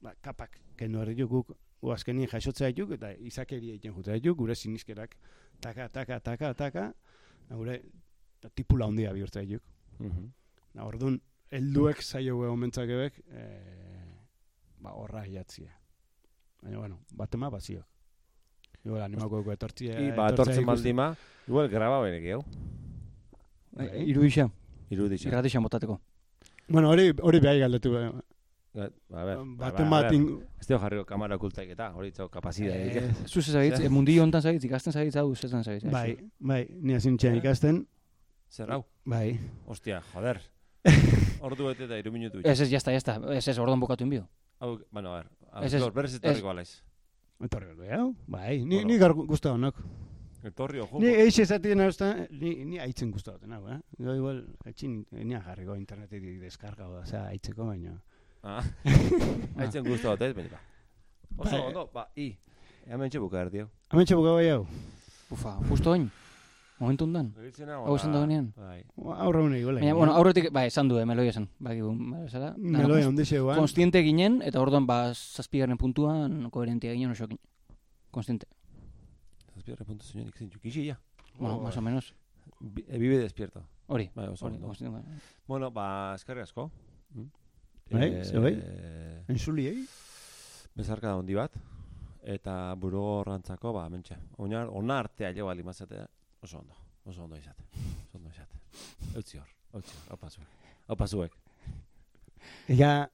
ba, kapak, kendu herri guk, gu azkenien jasotzea dituk, eta izakeri egiten jutea dituk, gure siniskerak, taka, taka, taka, taka, da gure tipula handia bihurtza dituk. Mhm. Da, orduan, helduek zaio omentzakebek, e, ba, horra aiatzia. Baina, bueno, batema baziok. Igual, animako etortzia. I, ba, etortzen baldima, igual graba benek, jau. Eh, Irudisa, Iruditza. irratixan botateko. Bueno, hori, hori behai galdetu. Eh. Ba, a ver, Baten ba, bat ingu- Ez teo jarriko kamara okultaik eta, hori txau kapazida. Eh, Zuz ezagitz, Zer? e, mundi hontan zagitz, ikasten zagitz, hau zetan zagitz. Bai, bai, ni azintxean ikasten, Zer hau? bai. Ostia, joder. [LAUGHS] Ordu bete eta iru minutu. Ez, ez, jazta, jazta, ez, ez, orduan bokatu inbio. Hau, bueno, a ver. a Ez, ver, ez, Gaur, berez etorriko alaiz. Etorri hau? Bai, ni, Bueno. ni gaur guztu honok. Etorri ojo. Ni eix esatien hausta, ni, ni aitzen guztu hau, eh? Igual, etxin, ni jarriko internetetik deskargau da, osea, aitzeko baino. Ah. Haitzen guztu bat ez, ba. Oso, Bai. ondo, ba, i. Hemen txe buka erdi hau. Hemen txabuka bai hau. Ufa, justo oin, momentu hondan. Hau esan dagoenean. Aurra hune igual. Baina, bueno, aurretik, bai, esan du, eh, meloi esan. Bai, zara. Meloi handi zeuan. Konstiente ginen, eta orduan, ba, zazpigarren puntuan, koherentia ginen osokin. Konstiente. Zazpiarre puntu zuen ikzen txukixi, ja. Bueno, más o menos. Bi- eh, Vive despierto. Hori, Bai, oso hori. Bueno, ba, eskerri asko. Mm. Bai, Eh, ze bai? Enzuliei? Bezarka da hondi bat. Eta buru horrantzako, ba, mentxe. Onar, ona artea jo bali mazate, oso ondo. Oso ondo izate. Oso ondo izate. Eutzi hor, eutzi hor, opa zuek. Opa zuek. Ega,